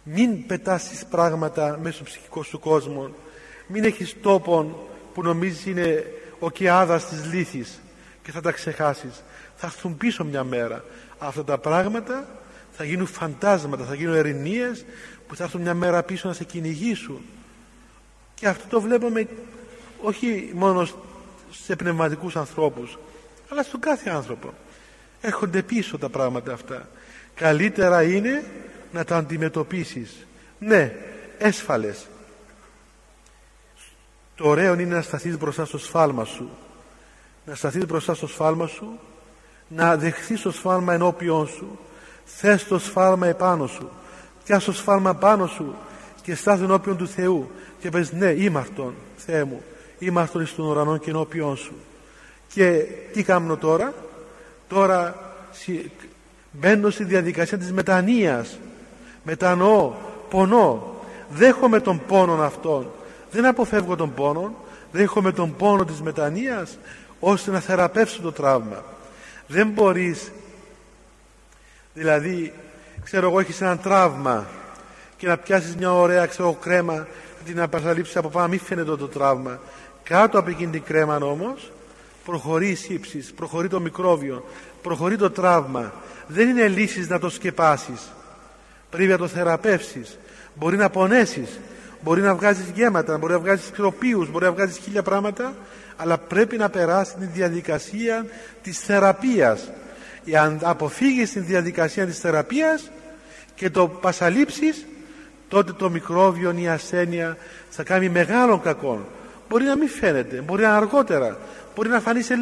Μην πετάς τις πράγματα μέσα στο ψυχικό σου κόσμο. Μην έχεις τόπον που νομίζεις είναι ο κιάδας της λύθης και θα τα ξεχάσεις θα έρθουν πίσω μια μέρα. Αυτά τα πράγματα θα γίνουν φαντάσματα θα γίνουν ερηνίες που θα έρθουν μια μέρα πίσω να σε κυνηγήσουν. Και αυτό το βλέπουμε όχι μόνο σε πνευματικούς ανθρώπους αλλά στον κάθε άνθρωπο. Έρχονται πίσω τα πράγματα αυτά. Καλύτερα είναι να τα αντιμετωπίσεις. Ναι έσφαλες. Το ωραίο είναι να σταθείς μπροστά στο σφάλμα σου. Να σταθείς μπροστά στο σφάλμα σου να δεχθείς το σφάλμα ενώπιον σου θες το σφάλμα επάνω σου και το σφάλμα πάνω σου και στάθει ενώπιον του Θεού και πες ναι είμαι αυτόν Θεέ μου είμαι αυτόν στον ουρανό και ενώπιον σου και τι κάνω τώρα; Τώρα μπαίνω στη διαδικασία της μετανοίας. Μετανοώ, πονώ. Δέχομαι τον πόνο αυτόν. Δεν αποφεύγω τον πόνο δέχομαι τον πόνο της μετανοίας ώστε να θεραπεύσω το τραύμα δεν μπορείς δηλαδή ξέρω εγώ έχεις ένα τραύμα και να πιάσεις μια ωραία ξέρω κρέμα να την απασαλείψεις από πάνω μην φαίνεται το τραύμα κάτω από εκείνη την κρέμα όμως προχωρεί η σύψης, προχωρεί το μικρόβιο, προχωρεί το τραύμα. Δεν είναι λύσεις να το σκεπάσεις. Πρέπει να το θεραπεύσεις. Μπορεί να πονέσεις, μπορεί να βγάζεις γέματα, μπορεί να βγάζεις κροπίους, μπορεί να βγάζεις χίλια πράγματα, αλλά πρέπει να περάσει τη διαδικασία της θεραπείας. Αν αποφύγεις τη διαδικασία της θεραπείας και το πασαλείψεις, τότε το μικρόβιο, η ασθένεια θα κάνει μεγάλο κακό. Μπορεί να μην φαίνεται, μπορεί να αργότερα, Μπορεί να φανεί σε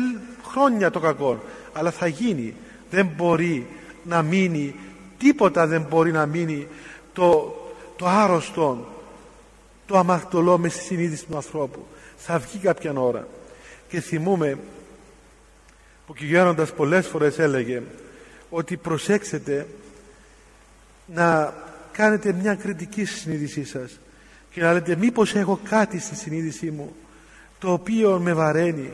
χρόνια το κακό, αλλά θα γίνει. Δεν μπορεί να μείνει, τίποτα δεν μπορεί να μείνει το, το άρρωστο, το αμαρτωλό με στη συνείδηση του ανθρώπου. Θα βγει κάποια ώρα. Και θυμούμε που και ο Γέροντας πολλές φορές έλεγε ότι προσέξετε να κάνετε μια κριτική στη συνείδησή σας και να λέτε μήπως έχω κάτι στη συνείδησή μου το οποίο με βαραίνει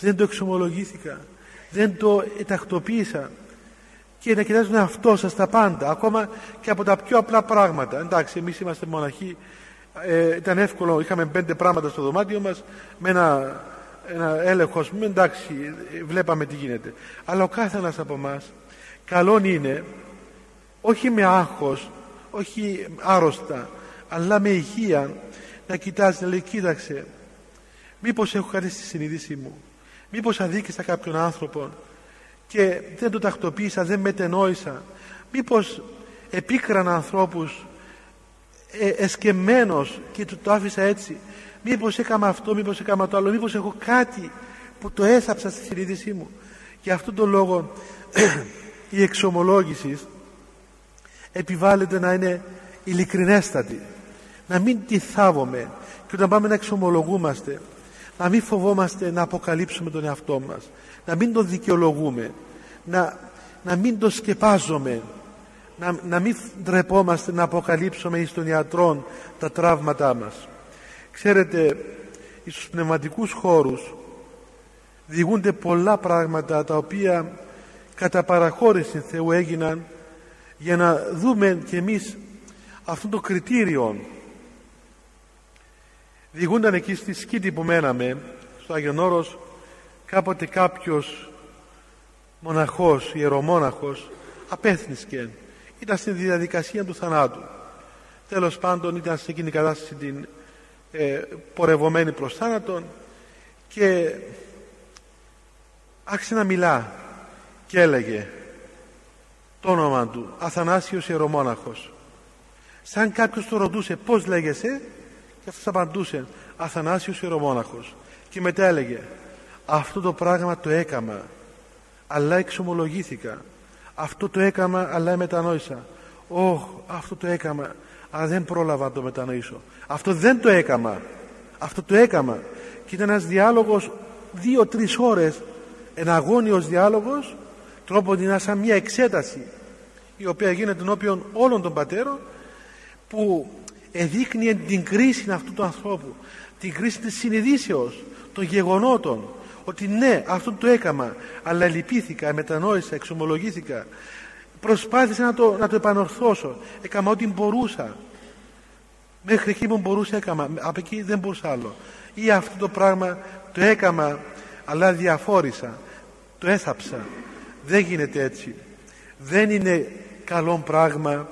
δεν το εξομολογήθηκα δεν το τακτοποίησα και να κοιτάζουν αυτό σας τα πάντα ακόμα και από τα πιο απλά πράγματα εντάξει εμείς είμαστε μοναχοί. Ε, ήταν εύκολο είχαμε πέντε πράγματα στο δωμάτιο μας με ένα, ένα έλεγχος πούμε εντάξει βλέπαμε τι γίνεται. Αλλά ο κάθε ένας από εμάς καλό είναι όχι με άγχος όχι άρρωστα αλλά με υγεία να κοιτάζει να λέει κοίταξε μήπως έχω κάτι στη συνείδησή μου μήπως αδίκησα κάποιον άνθρωπο και δεν το τακτοποίησα, δεν μετενόησα μήπως επίκρανα ανθρώπους ε, εσκεμμένος και του το άφησα έτσι μήπως έκανα αυτό, μήπως έκανα το άλλο μήπως έχω κάτι που το έσαψα στη συνείδησή μου. Και αυτόν τον λόγο <clears throat> η εξομολόγηση επιβάλλεται να είναι ειλικρινέστατη. Να μην τη θάβουμε. Και όταν πάμε να εξομολογούμαστε να μην φοβόμαστε να αποκαλύψουμε τον εαυτό μας. Να μην τον δικαιολογούμε. Να, να μην το σκεπάζουμε να, να μην ντρεπόμαστε να αποκαλύψουμε εις των ιατρών τα τραύματά μας ξέρετε στους πνευματικούς χώρους διηγούνται πολλά πράγματα τα οποία κατά παραχώρηση Θεού έγιναν για να δούμε κι εμείς αυτό το κριτήριο διηγούνταν εκεί στη σκήτη που μέναμε στο Άγιον Όρος κάποτε κάποιος μοναχός, ιερομόναχος απέθνησκε ήταν στη διαδικασία του θανάτου. Τέλος πάντων ήταν σε εκείνη κατάσταση την ε, πορευομένη προς θάνατον και άρχισε να μιλά και έλεγε το όνομα του Αθανάσιος Ιερομόναχος σαν κάποιος το ρωτούσε πως λέγεσαι; Και αυτός απαντούσε Αθανάσιος Ιερομόναχος και μετά έλεγε αυτό το πράγμα το έκαμα αλλά εξομολογήθηκα. Αυτό το έκαμα αλλά μετανόησα. Όχ αυτό το έκαμα αλλά δεν πρόλαβα να το μετανοήσω. Αυτό δεν το έκαμα αυτό το έκαμα και ήταν ένας διάλογος δύο-τρεις ώρες ένα αγώνιος διάλογος τρόπο να σαν μια εξέταση η οποία γίνεται ενώπιον όλων των πατέρων που εδείκνυε την κρίση αυτού του ανθρώπου την κρίση της συνειδήσεως των γεγονότων ότι ναι αυτό το έκαμα αλλά λυπήθηκα, μετανόησα, εξομολογήθηκα προσπάθησα να το, να το επανορθώσω. Έκαμα ό,τι μπορούσα. Μέχρι εκεί που μπορούσα έκαμα από εκεί δεν μπορούσα άλλο. Ή αυτό το πράγμα το έκαμα αλλά διαφόρησα. Το έθαψα. Δεν γίνεται έτσι. Δεν είναι καλό πράγμα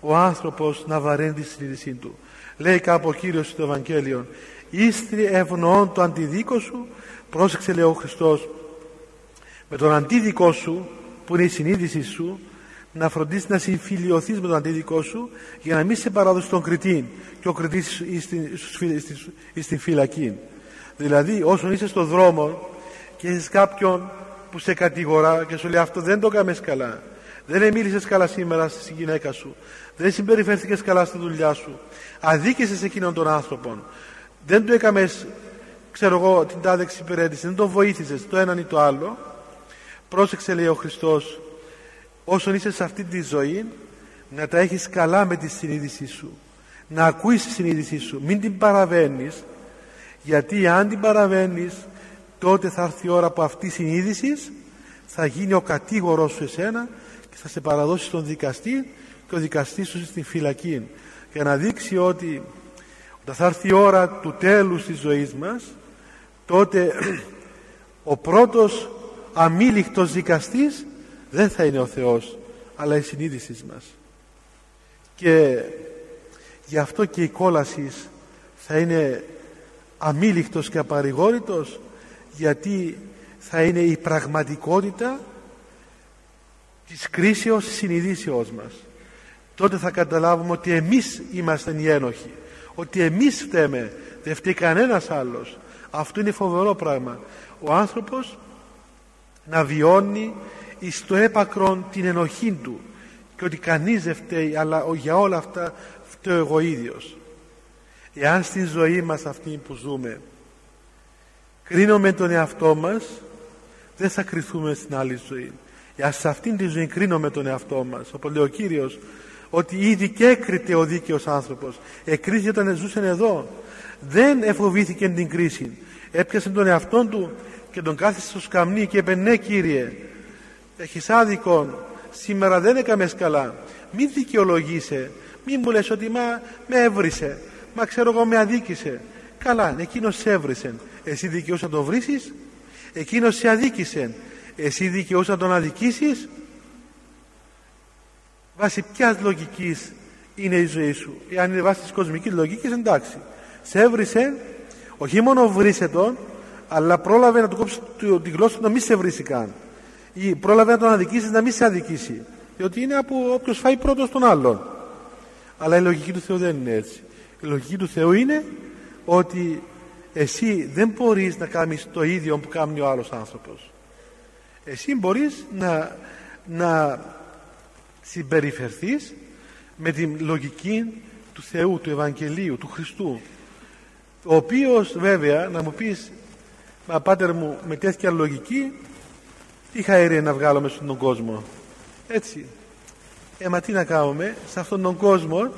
ο άνθρωπος να βαραίνει τη συνείδησή του. Λέει κάπου ο Κύριος στο Ευαγγέλιο ίστρι ευνοών το αντιδίκο σου πρόσεξε λέει ο Χριστός με τον αντίδικό σου που είναι η συνείδηση σου να φροντίσεις να συμφιλειωθείς με τον αντίδικό σου για να μην σε παράδοσεις τον κριτή και ο κριτής στην φυλακή. Δηλαδή όσον είσαι στον δρόμο και είσαι κάποιον που σε κατηγορά και σου λέει αυτό δεν το έκαμες καλά. Δεν μίλησε καλά σήμερα στη γυναίκα σου. Δεν συμπεριφέρθηκες καλά στη δουλειά σου. Αδίκησες εκείνον τον άνθρωπο δεν του έκαμες ξέρω εγώ την τάδε εξυπηρέτηση δεν τον βοήθησες το έναν ή το άλλο πρόσεξε λέει ο Χριστός όσον είσαι σε αυτή τη ζωή να τα έχεις καλά με τη συνείδησή σου. Να ακούεις τη συνείδησή σου. Μην την παραβαίνεις γιατί αν την παραβαίνεις τότε θα έρθει η ώρα που αυτή η συνείδηση θα γίνει ο κατήγορος σου εσένα και θα σε παραδώσει στον δικαστή και ο δικαστής σου στην φυλακή. Για να δείξει ότι όταν θα έρθει η ώρα του τέλους της ζωής μας τότε <clears throat> ο πρώτος αμήλικτος δικαστής δεν θα είναι ο Θεός αλλά η συνείδηση μας. Και γι' αυτό και η κόλασης θα είναι αμήλικτος και απαρηγόρητος γιατί θα είναι η πραγματικότητα της κρίσεως της συνειδήσεώς μας. Τότε θα καταλάβουμε ότι εμείς είμαστε οι ένοχοι ότι εμείς φταίμε δεν φταίει κανένας άλλος. Αυτό είναι φοβερό πράγμα. Ο άνθρωπος να βιώνει εις το έπακρον την ενοχή του και ότι κανείς δεν φταίει αλλά για όλα αυτά φταίω εγώ ίδιος. Εάν στη ζωή μας αυτή που ζούμε κρίνουμε τον εαυτό μας δεν θα κρυθούμε στην άλλη ζωή. Εάν σε αυτήν τη ζωή κρίνουμε τον εαυτό μας. Όπως λέει ο Κύριος ότι ήδη και έκρητε ο δίκαιος άνθρωπος. Εκρίθηκε όταν ζούσε εδώ. Δεν εφοβήθηκε την κρίση. Έπιασε τον εαυτό του και τον κάθισε στο σκαμνί και είπε ναι Κύριε έχεις άδικο. Σήμερα δεν έκαμες καλά. Μην δικαιολογείσαι. Μην μου λες ότι μα με έβρισε. Μα ξέρω εγώ με αδίκησε καλά εκείνος σε έβρισε. Εσύ δικαιούς να τον βρίσεις εκείνος σε αδίκησε. Εσύ δικαιούς να τον αδικήσεις. Βάσει ποιας λογικής είναι η ζωή σου. Εάν είναι βάσει της κοσμικής λογικής εντάξει. Σε έβρισε όχι μόνο βρίσε τον αλλά πρόλαβε να του κόψει τη γλώσσα να μην σε βρει καν ή πρόλαβε να τον αδικήσει να μην σε αδικήσει. Διότι είναι από όποιος φάει πρώτος τον άλλον. Αλλά η λογική του Θεού δεν είναι έτσι. Η λογική του Θεού είναι ότι εσύ δεν μπορείς να κάνεις το ίδιο που κάνει ο άλλος άνθρωπος. Εσύ μπορείς να, να συμπεριφερθείς με την λογική του Θεού, του Ευαγγελίου, του Χριστού. Ο οποίος βέβαια να μου πεις μα πάτερ μου με τέτοια λογική τι χαέρια να βγάλω μέσα στον κόσμο. Έτσι. Ε μα τι να κάνουμε σε αυτόν τον κόσμο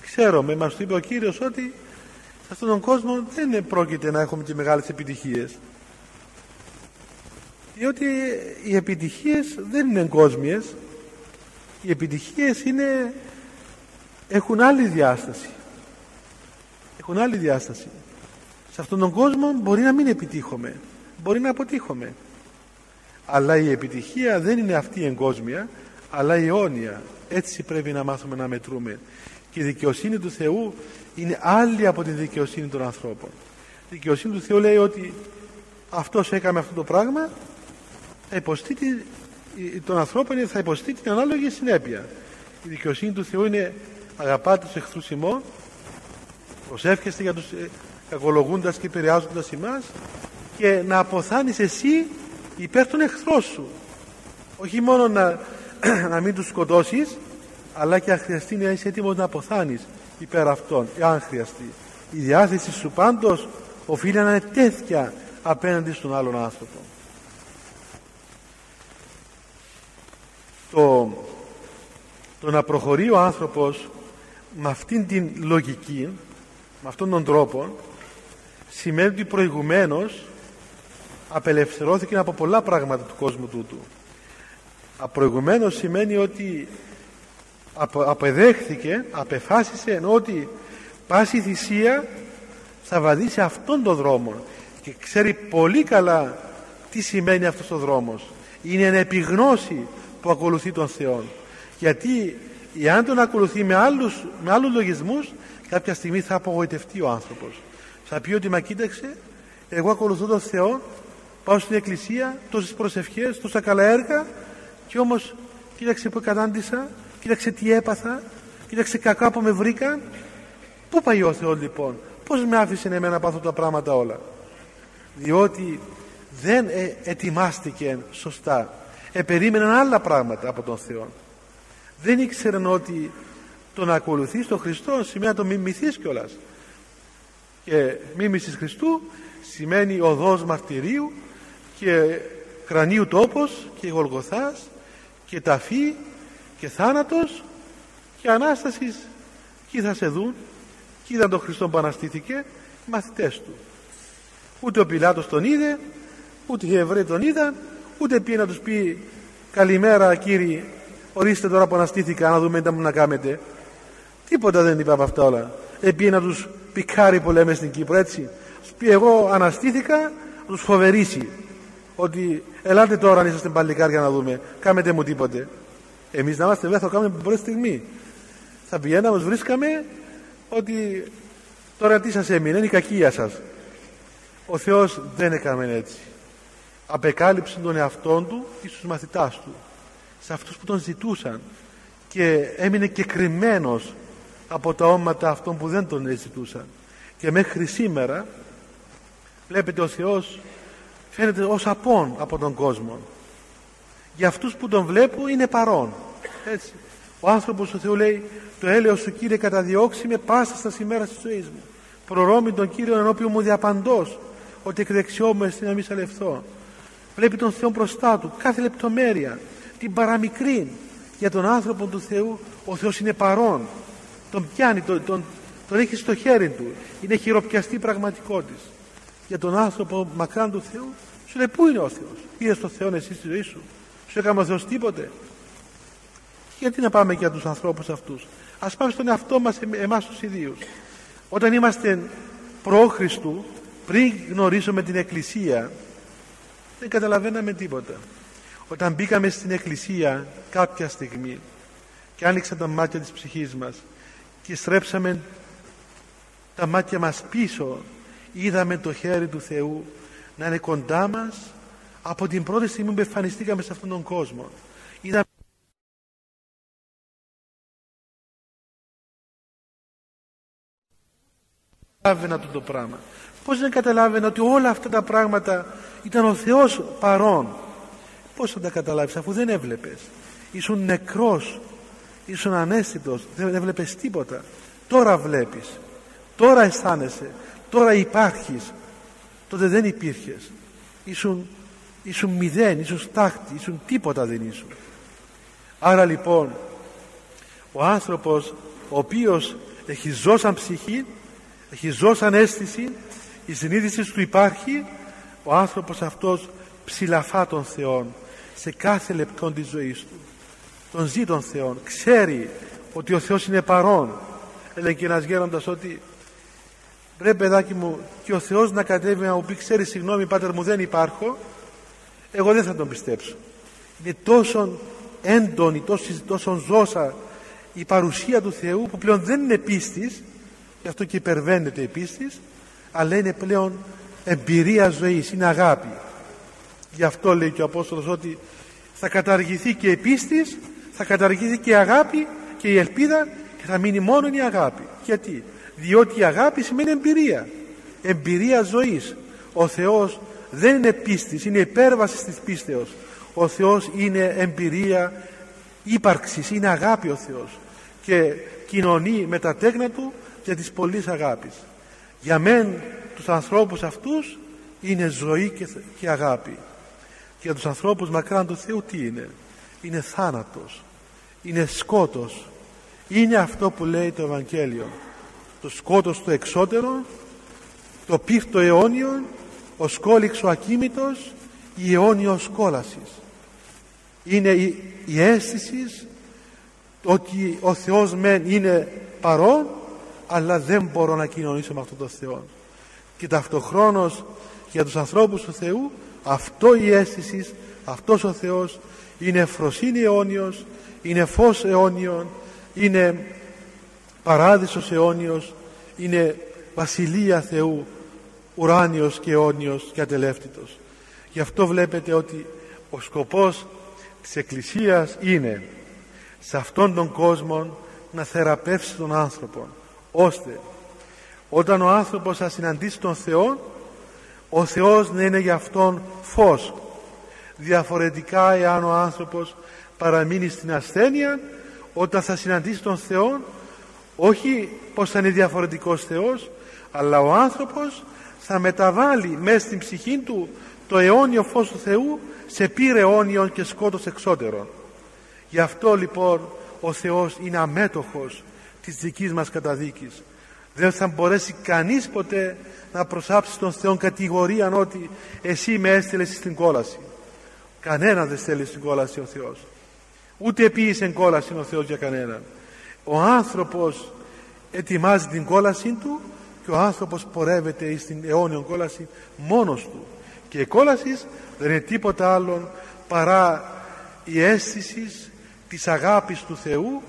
ξέρουμε μας το είπε ο Κύριος ότι σε αυτόν τον κόσμο δεν πρόκειται να έχουμε και μεγάλες επιτυχίες. Διότι οι επιτυχίες δεν είναι κόσμιες. Οι επιτυχίες είναι έχουν άλλη διάσταση. Έχουν άλλη διάσταση. Σε αυτόν τον κόσμο μπορεί να μην επιτύχουμε. Μπορεί να αποτύχουμε αλλά η επιτυχία δεν είναι αυτή η εγκόσμια αλλά η αιώνια. Έτσι πρέπει να μάθουμε να μετρούμε. Και η δικαιοσύνη του Θεού είναι άλλη από τη δικαιοσύνη των ανθρώπων. Η δικαιοσύνη του Θεού λέει ότι αυτός έκανε αυτό το πράγμα θα υποστεί των ανθρώπων θα υποστεί την ανάλογη συνέπεια. Η δικαιοσύνη του Θεού είναι αγαπάτε τους εχθρούς ημών προσεύχεστε για τους ε, κακολογούντας και επηρεάζοντας εμάς και να αποθάνεις εσύ υπέρ των εχθρών σου. Όχι μόνο να, <clears throat> να μην τους σκοτώσεις αλλά και αν χρειαστεί να είσαι έτοιμος να αποθάνεις υπέρ αυτών εάν χρειαστεί. Η διάθεση σου πάντως οφείλει να είναι τέτοια απέναντι στον άλλον άνθρωπο. Το, το να προχωρεί ο άνθρωπος με αυτήν την λογική με αυτόν τον τρόπο σημαίνει ότι προηγουμένως απελευθερώθηκε από πολλά πράγματα του κόσμου τούτου. Προηγουμένως σημαίνει ότι απεδέχθηκε απεφάσισε ότι πάση θυσία θα βαδίσει αυτόν τον δρόμο. Και ξέρει πολύ καλά τι σημαίνει αυτός ο δρόμος. Είναι ένα επιγνώση που ακολουθεί τον Θεό γιατί εάν τον ακολουθεί με άλλους, με άλλους λογισμούς κάποια στιγμή θα απογοητευτεί ο άνθρωπος. Θα πει ότι μα κοίταξε εγώ ακολουθώ τον Θεό πάω στην εκκλησία τόσες προσευχές, τόσα καλά έργα. Και όμως κοίταξε που κατάντησα κοίταξε τι έπαθα κοίταξε κακά που με βρήκαν. Πού πάει ο Θεός λοιπόν; Πως με άφησε εμένα από αυτά τα πράγματα όλα; Διότι δεν ε, ετοιμάστηκε σωστά. Επερίμεναν άλλα πράγματα από τον Θεό. Δεν ήξεραν ότι το να ακολουθείς τον Χριστό σημαίνει να το μιμηθείς κιόλας. Και μίμησης Χριστού σημαίνει οδός μαρτυρίου και κρανίου τόπος και γολγοθάς και ταφή και θάνατος και Ανάστασης. Εκεί θα σε δουν και είδαν τον Χριστό που αναστήθηκε οι μαθητές του. Ούτε ο Πιλάτος τον είδε ούτε οι Εβραίοι τον είδαν ούτε πει να τους πει καλημέρα κύριοι ορίστε τώρα που αναστήθηκα να δούμε τι μου να κάνετε τίποτα δεν είπα από αυτά όλα. Επί να τους πικάρει που λέμε στην Κύπρο έτσι. Πει εγώ αναστήθηκα να τους φοβερήσει ότι ελάτε τώρα αν είσαστε παλικάρια να δούμε. Κάμετε μου τίποτε. Εμείς να είμαστε βέβαια θα κάνουμε την πρώτη στιγμή. Θα πηγαίναμε βρίσκαμε ότι τώρα τι σας έμεινε είναι η κακία σας. Ο Θεός δεν έκαμε έτσι. Απεκάλυψε τον εαυτόν του και στους μαθητάς του σε αυτούς που τον ζητούσαν και έμεινε και κρυμμένος από τα όματα αυτών που δεν τον ζητούσαν. Και μέχρι σήμερα βλέπετε ο Θεός φαίνεται ως απόν από τον κόσμο. Για αυτούς που τον βλέπουν είναι παρόν. Έτσι. ο άνθρωπος του Θεού λέει το έλεος σου Κύριε καταδιώξει με πάσα στα σημέρα της ζωής μου. Προρώμη τον Κύριο ενώπιον μου διαπαντός ότι εκ δεξιό μου να μη σαλευθώ βλέπει τον Θεό μπροστά του κάθε λεπτομέρεια την παραμικρή για τον άνθρωπο του Θεού ο Θεός είναι παρόν. Τον πιάνει, τον, τον, τον έχει στο χέρι του. Είναι χειροπιαστή πραγματικότητα για τον άνθρωπο μακράν του Θεού. Σου λέει πού είναι ο Θεός; Είδες τον Θεό εσύ στη ζωή σου; Σου έκανε ο Θεός τίποτε; Γιατί να πάμε για τους ανθρώπους αυτούς; Ας πάμε στον εαυτό μας εμάς τους ιδίους. Όταν είμαστε πρόχριστου πριν γνωρίσουμε την Εκκλησία δεν καταλαβαίναμε τίποτα. Όταν μπήκαμε στην εκκλησία κάποια στιγμή και άνοιξαν τα μάτια της ψυχής μας και στρέψαμε τα μάτια μας πίσω είδαμε το χέρι του Θεού να είναι κοντά μας από την πρώτη στιγμή που εμφανιστήκαμε σε αυτόν τον κόσμο. Είδαμε καταλάβαινα το πράγμα. Πώς δεν καταλάβαινα ότι όλα αυτά τα πράγματα ήταν ο Θεός παρόν; Πώς θα τα καταλάβεις αφού δεν έβλεπες; Ήσουν νεκρός, ήσουν ανέστητος, δεν έβλεπες τίποτα. Τώρα βλέπεις, τώρα αισθάνεσαι, τώρα υπάρχεις. Τότε δεν υπήρχες. Ήσουν, ήσουν μηδέν, ήσουν στάχτη, ήσουν τίποτα δεν ήσουν. Άρα λοιπόν ο άνθρωπος ο οποίος έχει ζώσαν ψυχή έχει ζώσαν αίσθηση η συνείδηση του υπάρχει ο άνθρωπος αυτός ψηλαφά τον Θεό σε κάθε λεπτό της ζωής του τον ζει τον Θεό ξέρει ότι ο Θεός είναι παρόν έλεγε και ένας γέροντας ότι ρε παιδάκι μου και ο Θεός να κατέβει να μου πει ξέρεις συγγνώμη πάτερ μου δεν υπάρχω εγώ δεν θα τον πιστέψω. Είναι τόσο έντονη τόσο, τόσο ζώσα η παρουσία του Θεού που πλέον δεν είναι πίστης γι' αυτό και υπερβαίνεται η πίστης αλλά είναι πλέον εμπειρία ζωής είναι αγάπη. Γι' αυτό λέει και ο Απόστολος ότι θα καταργηθεί και η πίστης θα καταργηθεί και η αγάπη και η ελπίδα και θα μείνει μόνο η αγάπη. Γιατί; Διότι η αγάπη σημαίνει εμπειρία. Εμπειρία ζωής. Ο Θεός δεν είναι πίστης είναι υπέρβασης της πίστεως. Ο Θεός είναι εμπειρία ύπαρξης είναι αγάπη ο Θεός. Και κοινωνεί με τα τέκνα του και της πολλής αγάπης. Για μεν τους ανθρώπους αυτούς είναι ζωή και, και αγάπη. Και για τους ανθρώπους μακράν του Θεού τι είναι; Είναι θάνατος. Είναι σκότος. Είναι αυτό που λέει το Ευαγγέλιο το σκότος το εξώτερο το πίφτο αιώνιο ο σκόλιξο ακίμητος η αιώνιος κόλασης είναι η, η αίσθηση ότι ο Θεός μεν είναι παρόν αλλά δεν μπορώ να κοινωνήσω με αυτόν τον Θεό και ταυτοχρόνως για τους ανθρώπους του Θεού αυτό η αίσθηση αυτός ο Θεός είναι φροσύνη αιώνιος είναι φως αιώνιον είναι παράδεισος αιώνιος είναι βασιλεία Θεού ουράνιος και αιώνιος και ατελεύτητος. Γι' αυτό βλέπετε ότι ο σκοπός της Εκκλησίας είναι σε αυτόν τον κόσμο να θεραπεύσει τον άνθρωπο ώστε όταν ο άνθρωπος θα συναντήσει τον Θεό ο Θεός να είναι για αυτόν φως. Διαφορετικά εάν ο άνθρωπος παραμείνει στην ασθένεια όταν θα συναντήσει τον Θεό όχι πως θα είναι διαφορετικός Θεός αλλά ο άνθρωπος θα μεταβάλει μέσα στην ψυχή του το αιώνιο φως του Θεού σε πύρε αιώνιον και σκότος εξώτερων γι' αυτό λοιπόν ο Θεός είναι αμέτωχος της δικής μας καταδίκης. Δεν θα μπορέσει κανείς ποτέ να προσάψει τον Θεό κατηγορία ότι εσύ με έστειλες στην κόλαση κανένας δεν στέλνει στην κόλαση ο Θεός. Ούτε επίησε κόλαση ο Θεός για κανέναν ο άνθρωπος ετοιμάζει την κόλαση του και ο άνθρωπος πορεύεται στην αιώνιον κόλαση μόνος του και η κόλαση δεν είναι τίποτα άλλο παρά η αίσθηση της αγάπης του Θεού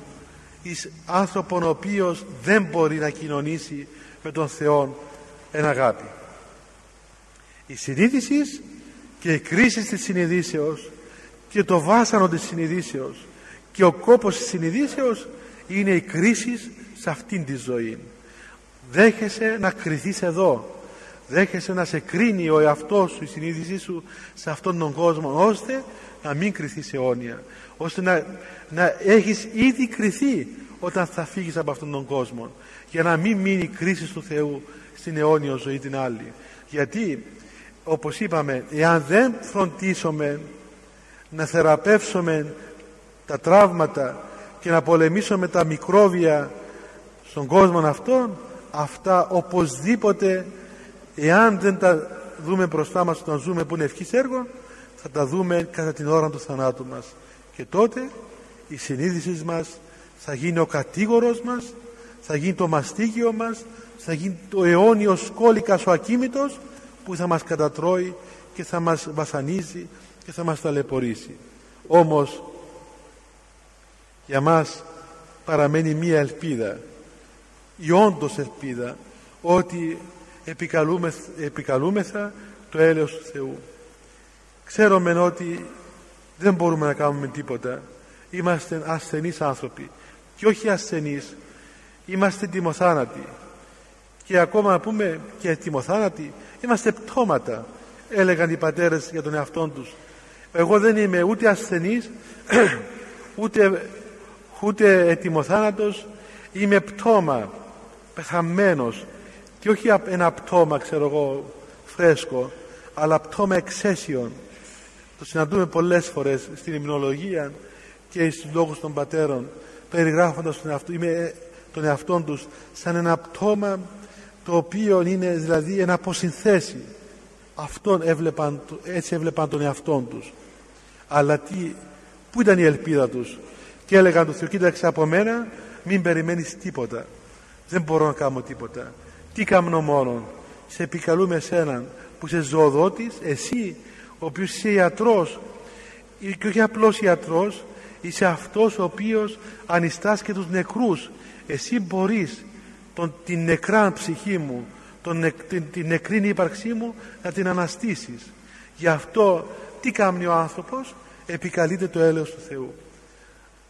εις άνθρωπον ο οποίος δεν μπορεί να κοινωνήσει με τον Θεό εν αγάπη. Η συνείδηση και η κρίση της συνειδήσεως και το βάσανο της συνειδήσεως και ο κόπος της συνειδήσεως είναι η κρίση σε αυτήν τη ζωή. Δέχεσαι να κριθείς εδώ. Δέχεσαι να σε κρίνει ο εαυτός σου, η συνείδησή σου σε αυτόν τον κόσμο ώστε να μην κριθείς αιώνια ώστε να, να έχεις ήδη κριθεί όταν θα φύγεις από αυτόν τον κόσμο για να μην μείνει η κρίση του Θεού στην αιώνιο ζωή την άλλη γιατί όπως είπαμε εάν δεν φροντίσουμε να θεραπεύσουμε τα τραύματα και να πολεμήσουμε τα μικρόβια στον κόσμο αυτόν αυτά οπωσδήποτε εάν δεν τα δούμε μπροστά μας όταν ζούμε που είναι ευχής έργο θα τα δούμε κατά την ώρα του θανάτου μας. Και τότε η συνείδηση μας θα γίνει ο κατήγορος μας θα γίνει το μαστίγιο μας θα γίνει το αιώνιο κόλικας ο ακίμητος που θα μας κατατρώει και θα μας βασανίζει και θα μας ταλαιπωρήσει. Όμως για μας παραμένει μία ελπίδα η όντως ελπίδα ότι επικαλούμεθα το έλεος του Θεού. Ξέρουμε ότι δεν μπορούμε να κάνουμε τίποτα. Είμαστε ασθενείς άνθρωποι και όχι ασθενείς. Είμαστε τιμοθάνατοι. Και ακόμα να πούμε και τιμοθάνατοι είμαστε πτώματα έλεγαν οι πατέρες για τον εαυτό τους. Εγώ δεν είμαι ούτε ασθενής <clears throat> ούτε, ούτε ετοιμοθάνατος είμαι πτώμα πεθαμένος και όχι ένα πτώμα ξέρω εγώ φρέσκο αλλά πτώμα εξαίσιων το συναντούμε πολλές φορές στην υμνολογία και στους λόγους των πατέρων περιγράφοντας τον εαυτό, είμαι, τον εαυτό τους σαν ένα πτώμα το οποίο είναι δηλαδή ένα αποσυνθέσει αυτόν έβλεπαν, έτσι έβλεπαν τον εαυτό τους. Αλλά τι, πού ήταν η ελπίδα τους; Και έλεγαν του Θεού κοίταξε από μένα μην περιμένεις τίποτα. Δεν μπορώ να κάνω τίποτα. Τι κάνω μόνο σε επικαλούμε εσέναν που είσαι ζωοδότης εσύ ο οποίος είσαι ιατρός. Και όχι απλώς ιατρός είσαι αυτός ο οποίος ανιστάς και τους νεκρούς. Εσύ μπορείς τον, την νεκρά ψυχή μου τον, την, την νεκρή ύπαρξή μου να την αναστήσεις. Γι' αυτό τι κάνει ο άνθρωπος επικαλείται το έλεος του Θεού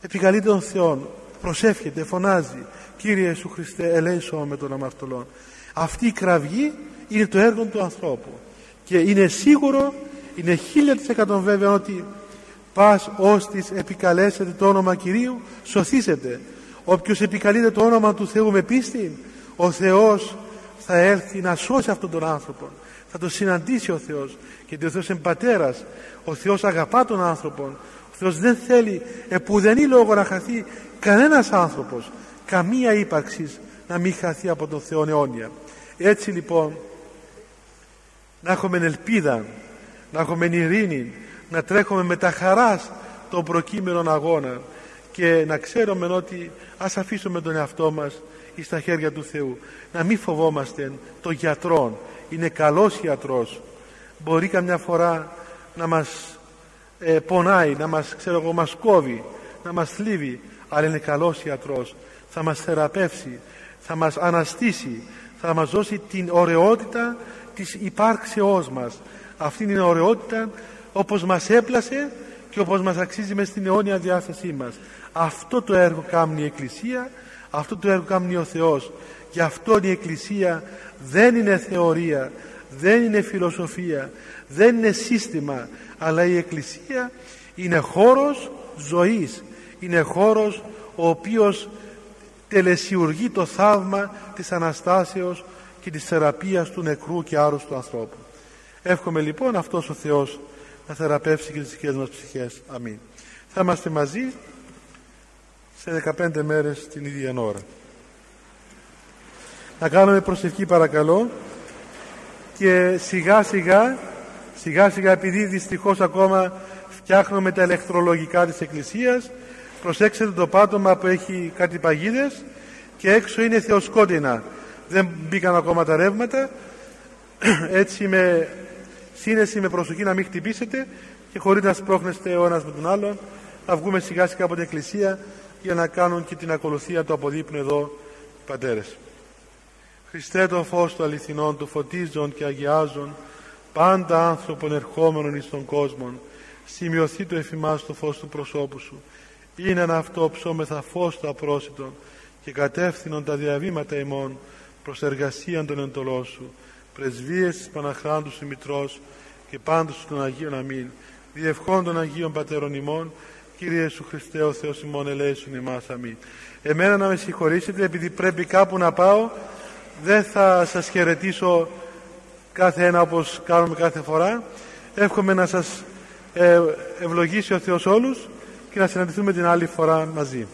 επικαλείται τον Θεό προσεύχεται, φωνάζει Κύριε Ιησού Χριστέ ελέησό με τον αμαρτωλόν αυτή η κραυγή είναι το έργο του ανθρώπου και είναι σίγουρο είναι χίλια της εκατόν βέβαια ότι πας ώστις επικαλέσετε το όνομα Κυρίου σωθήσετε. Όποιος επικαλείται το όνομα του Θεού με πίστη ο Θεός θα έρθει να σώσει αυτόν τον άνθρωπο. Θα τον συναντήσει ο Θεός γιατί ο Θεός είναι πατέρας. Ο Θεός αγαπά τον άνθρωπο. ο Θεός δεν θέλει επουδενή λόγο να χαθεί κανένας άνθρωπος καμία ύπαρξη να μην χαθεί από τον Θεό αιώνια. Έτσι λοιπόν να έχουμε ελπίδα να έχουμε ειρήνη να τρέχουμε με τα χαράς των προκείμενων αγώνα και να ξέρουμε ότι ας αφήσουμε τον εαυτό μας στα χέρια του Θεού. Να μην φοβόμαστε τον γιατρό είναι καλός γιατρός. Μπορεί καμιά φορά να μας ε, πονάει να μας, ξέρω εγώ, μας κόβει να μας θλίβει. Αλλά είναι καλός γιατρός. Θα μας θεραπεύσει θα μας αναστήσει θα μας δώσει την ωραιότητα της υπάρξεώς μας. Αυτή είναι η ωραιότητα όπως μας έπλασε και όπως μας αξίζει μες στην αιώνια διάθεσή μας. Αυτό το έργο κάνει η Εκκλησία αυτό το έργο κάνει ο Θεός. Γι' αυτό η Εκκλησία δεν είναι θεωρία δεν είναι φιλοσοφία δεν είναι σύστημα αλλά η Εκκλησία είναι χώρος ζωής είναι χώρος ο οποίος τελεσιουργεί το θαύμα της Αναστάσεως και της θεραπείας του νεκρού και άρρωστου ανθρώπου. Εύχομαι λοιπόν αυτός ο Θεός να θεραπεύσει και τις δικές μας ψυχές. Αμήν. Θα είμαστε μαζί σε 15 μέρες την ίδια ώρα. Να κάνουμε προσευχή παρακαλώ και σιγά σιγά σιγά σιγά επειδή δυστυχώς ακόμα φτιάχνουμε τα ηλεκτρολογικά της Εκκλησίας προσέξτε το πάτωμα που έχει κάτι παγίδες και έξω είναι θεοσκότεινα. Δεν μπήκαν ακόμα τα ρεύματα. <clears throat> Έτσι με σύνεση με προσοχή να μην χτυπήσετε και χωρίς να σπρώχνεστε ο ένας με τον άλλον θα βγούμε σιγά σιγά από την εκκλησία για να κάνουν και την ακολουθία του αποδείπνου εδώ οι πατέρες. Χριστέ το φως του αληθινών του φωτίζων και αγιάζων πάντα άνθρωπον ερχόμενων εις τον κόσμο σημειωθεί το εφημάς το φως του προσώπου σου. Είναι ένα αυτό ψώμεθα φως του απρόσιτον και κατεύθυνον τα διαβήματα ημών προς εργασίαν των εντολών σου. Πρεσβείες της Παναχράντου σου Μητρός και πάντως των Αγίων Αμήν. Διευχών των Αγίων Πατέρων ημών Κύριε Ιησού Χριστέ ο Θεός ημών ελέησον ημάς. Αμήν. Εμένα να με συγχωρήσετε επειδή πρέπει κάπου να πάω δεν θα σας χαιρετήσω κάθε ένα όπως κάνουμε κάθε φορά εύχομαι να σας ε, ευλογήσει ο Θεός όλους και να συναντηθούμε την άλλη φορά μαζί.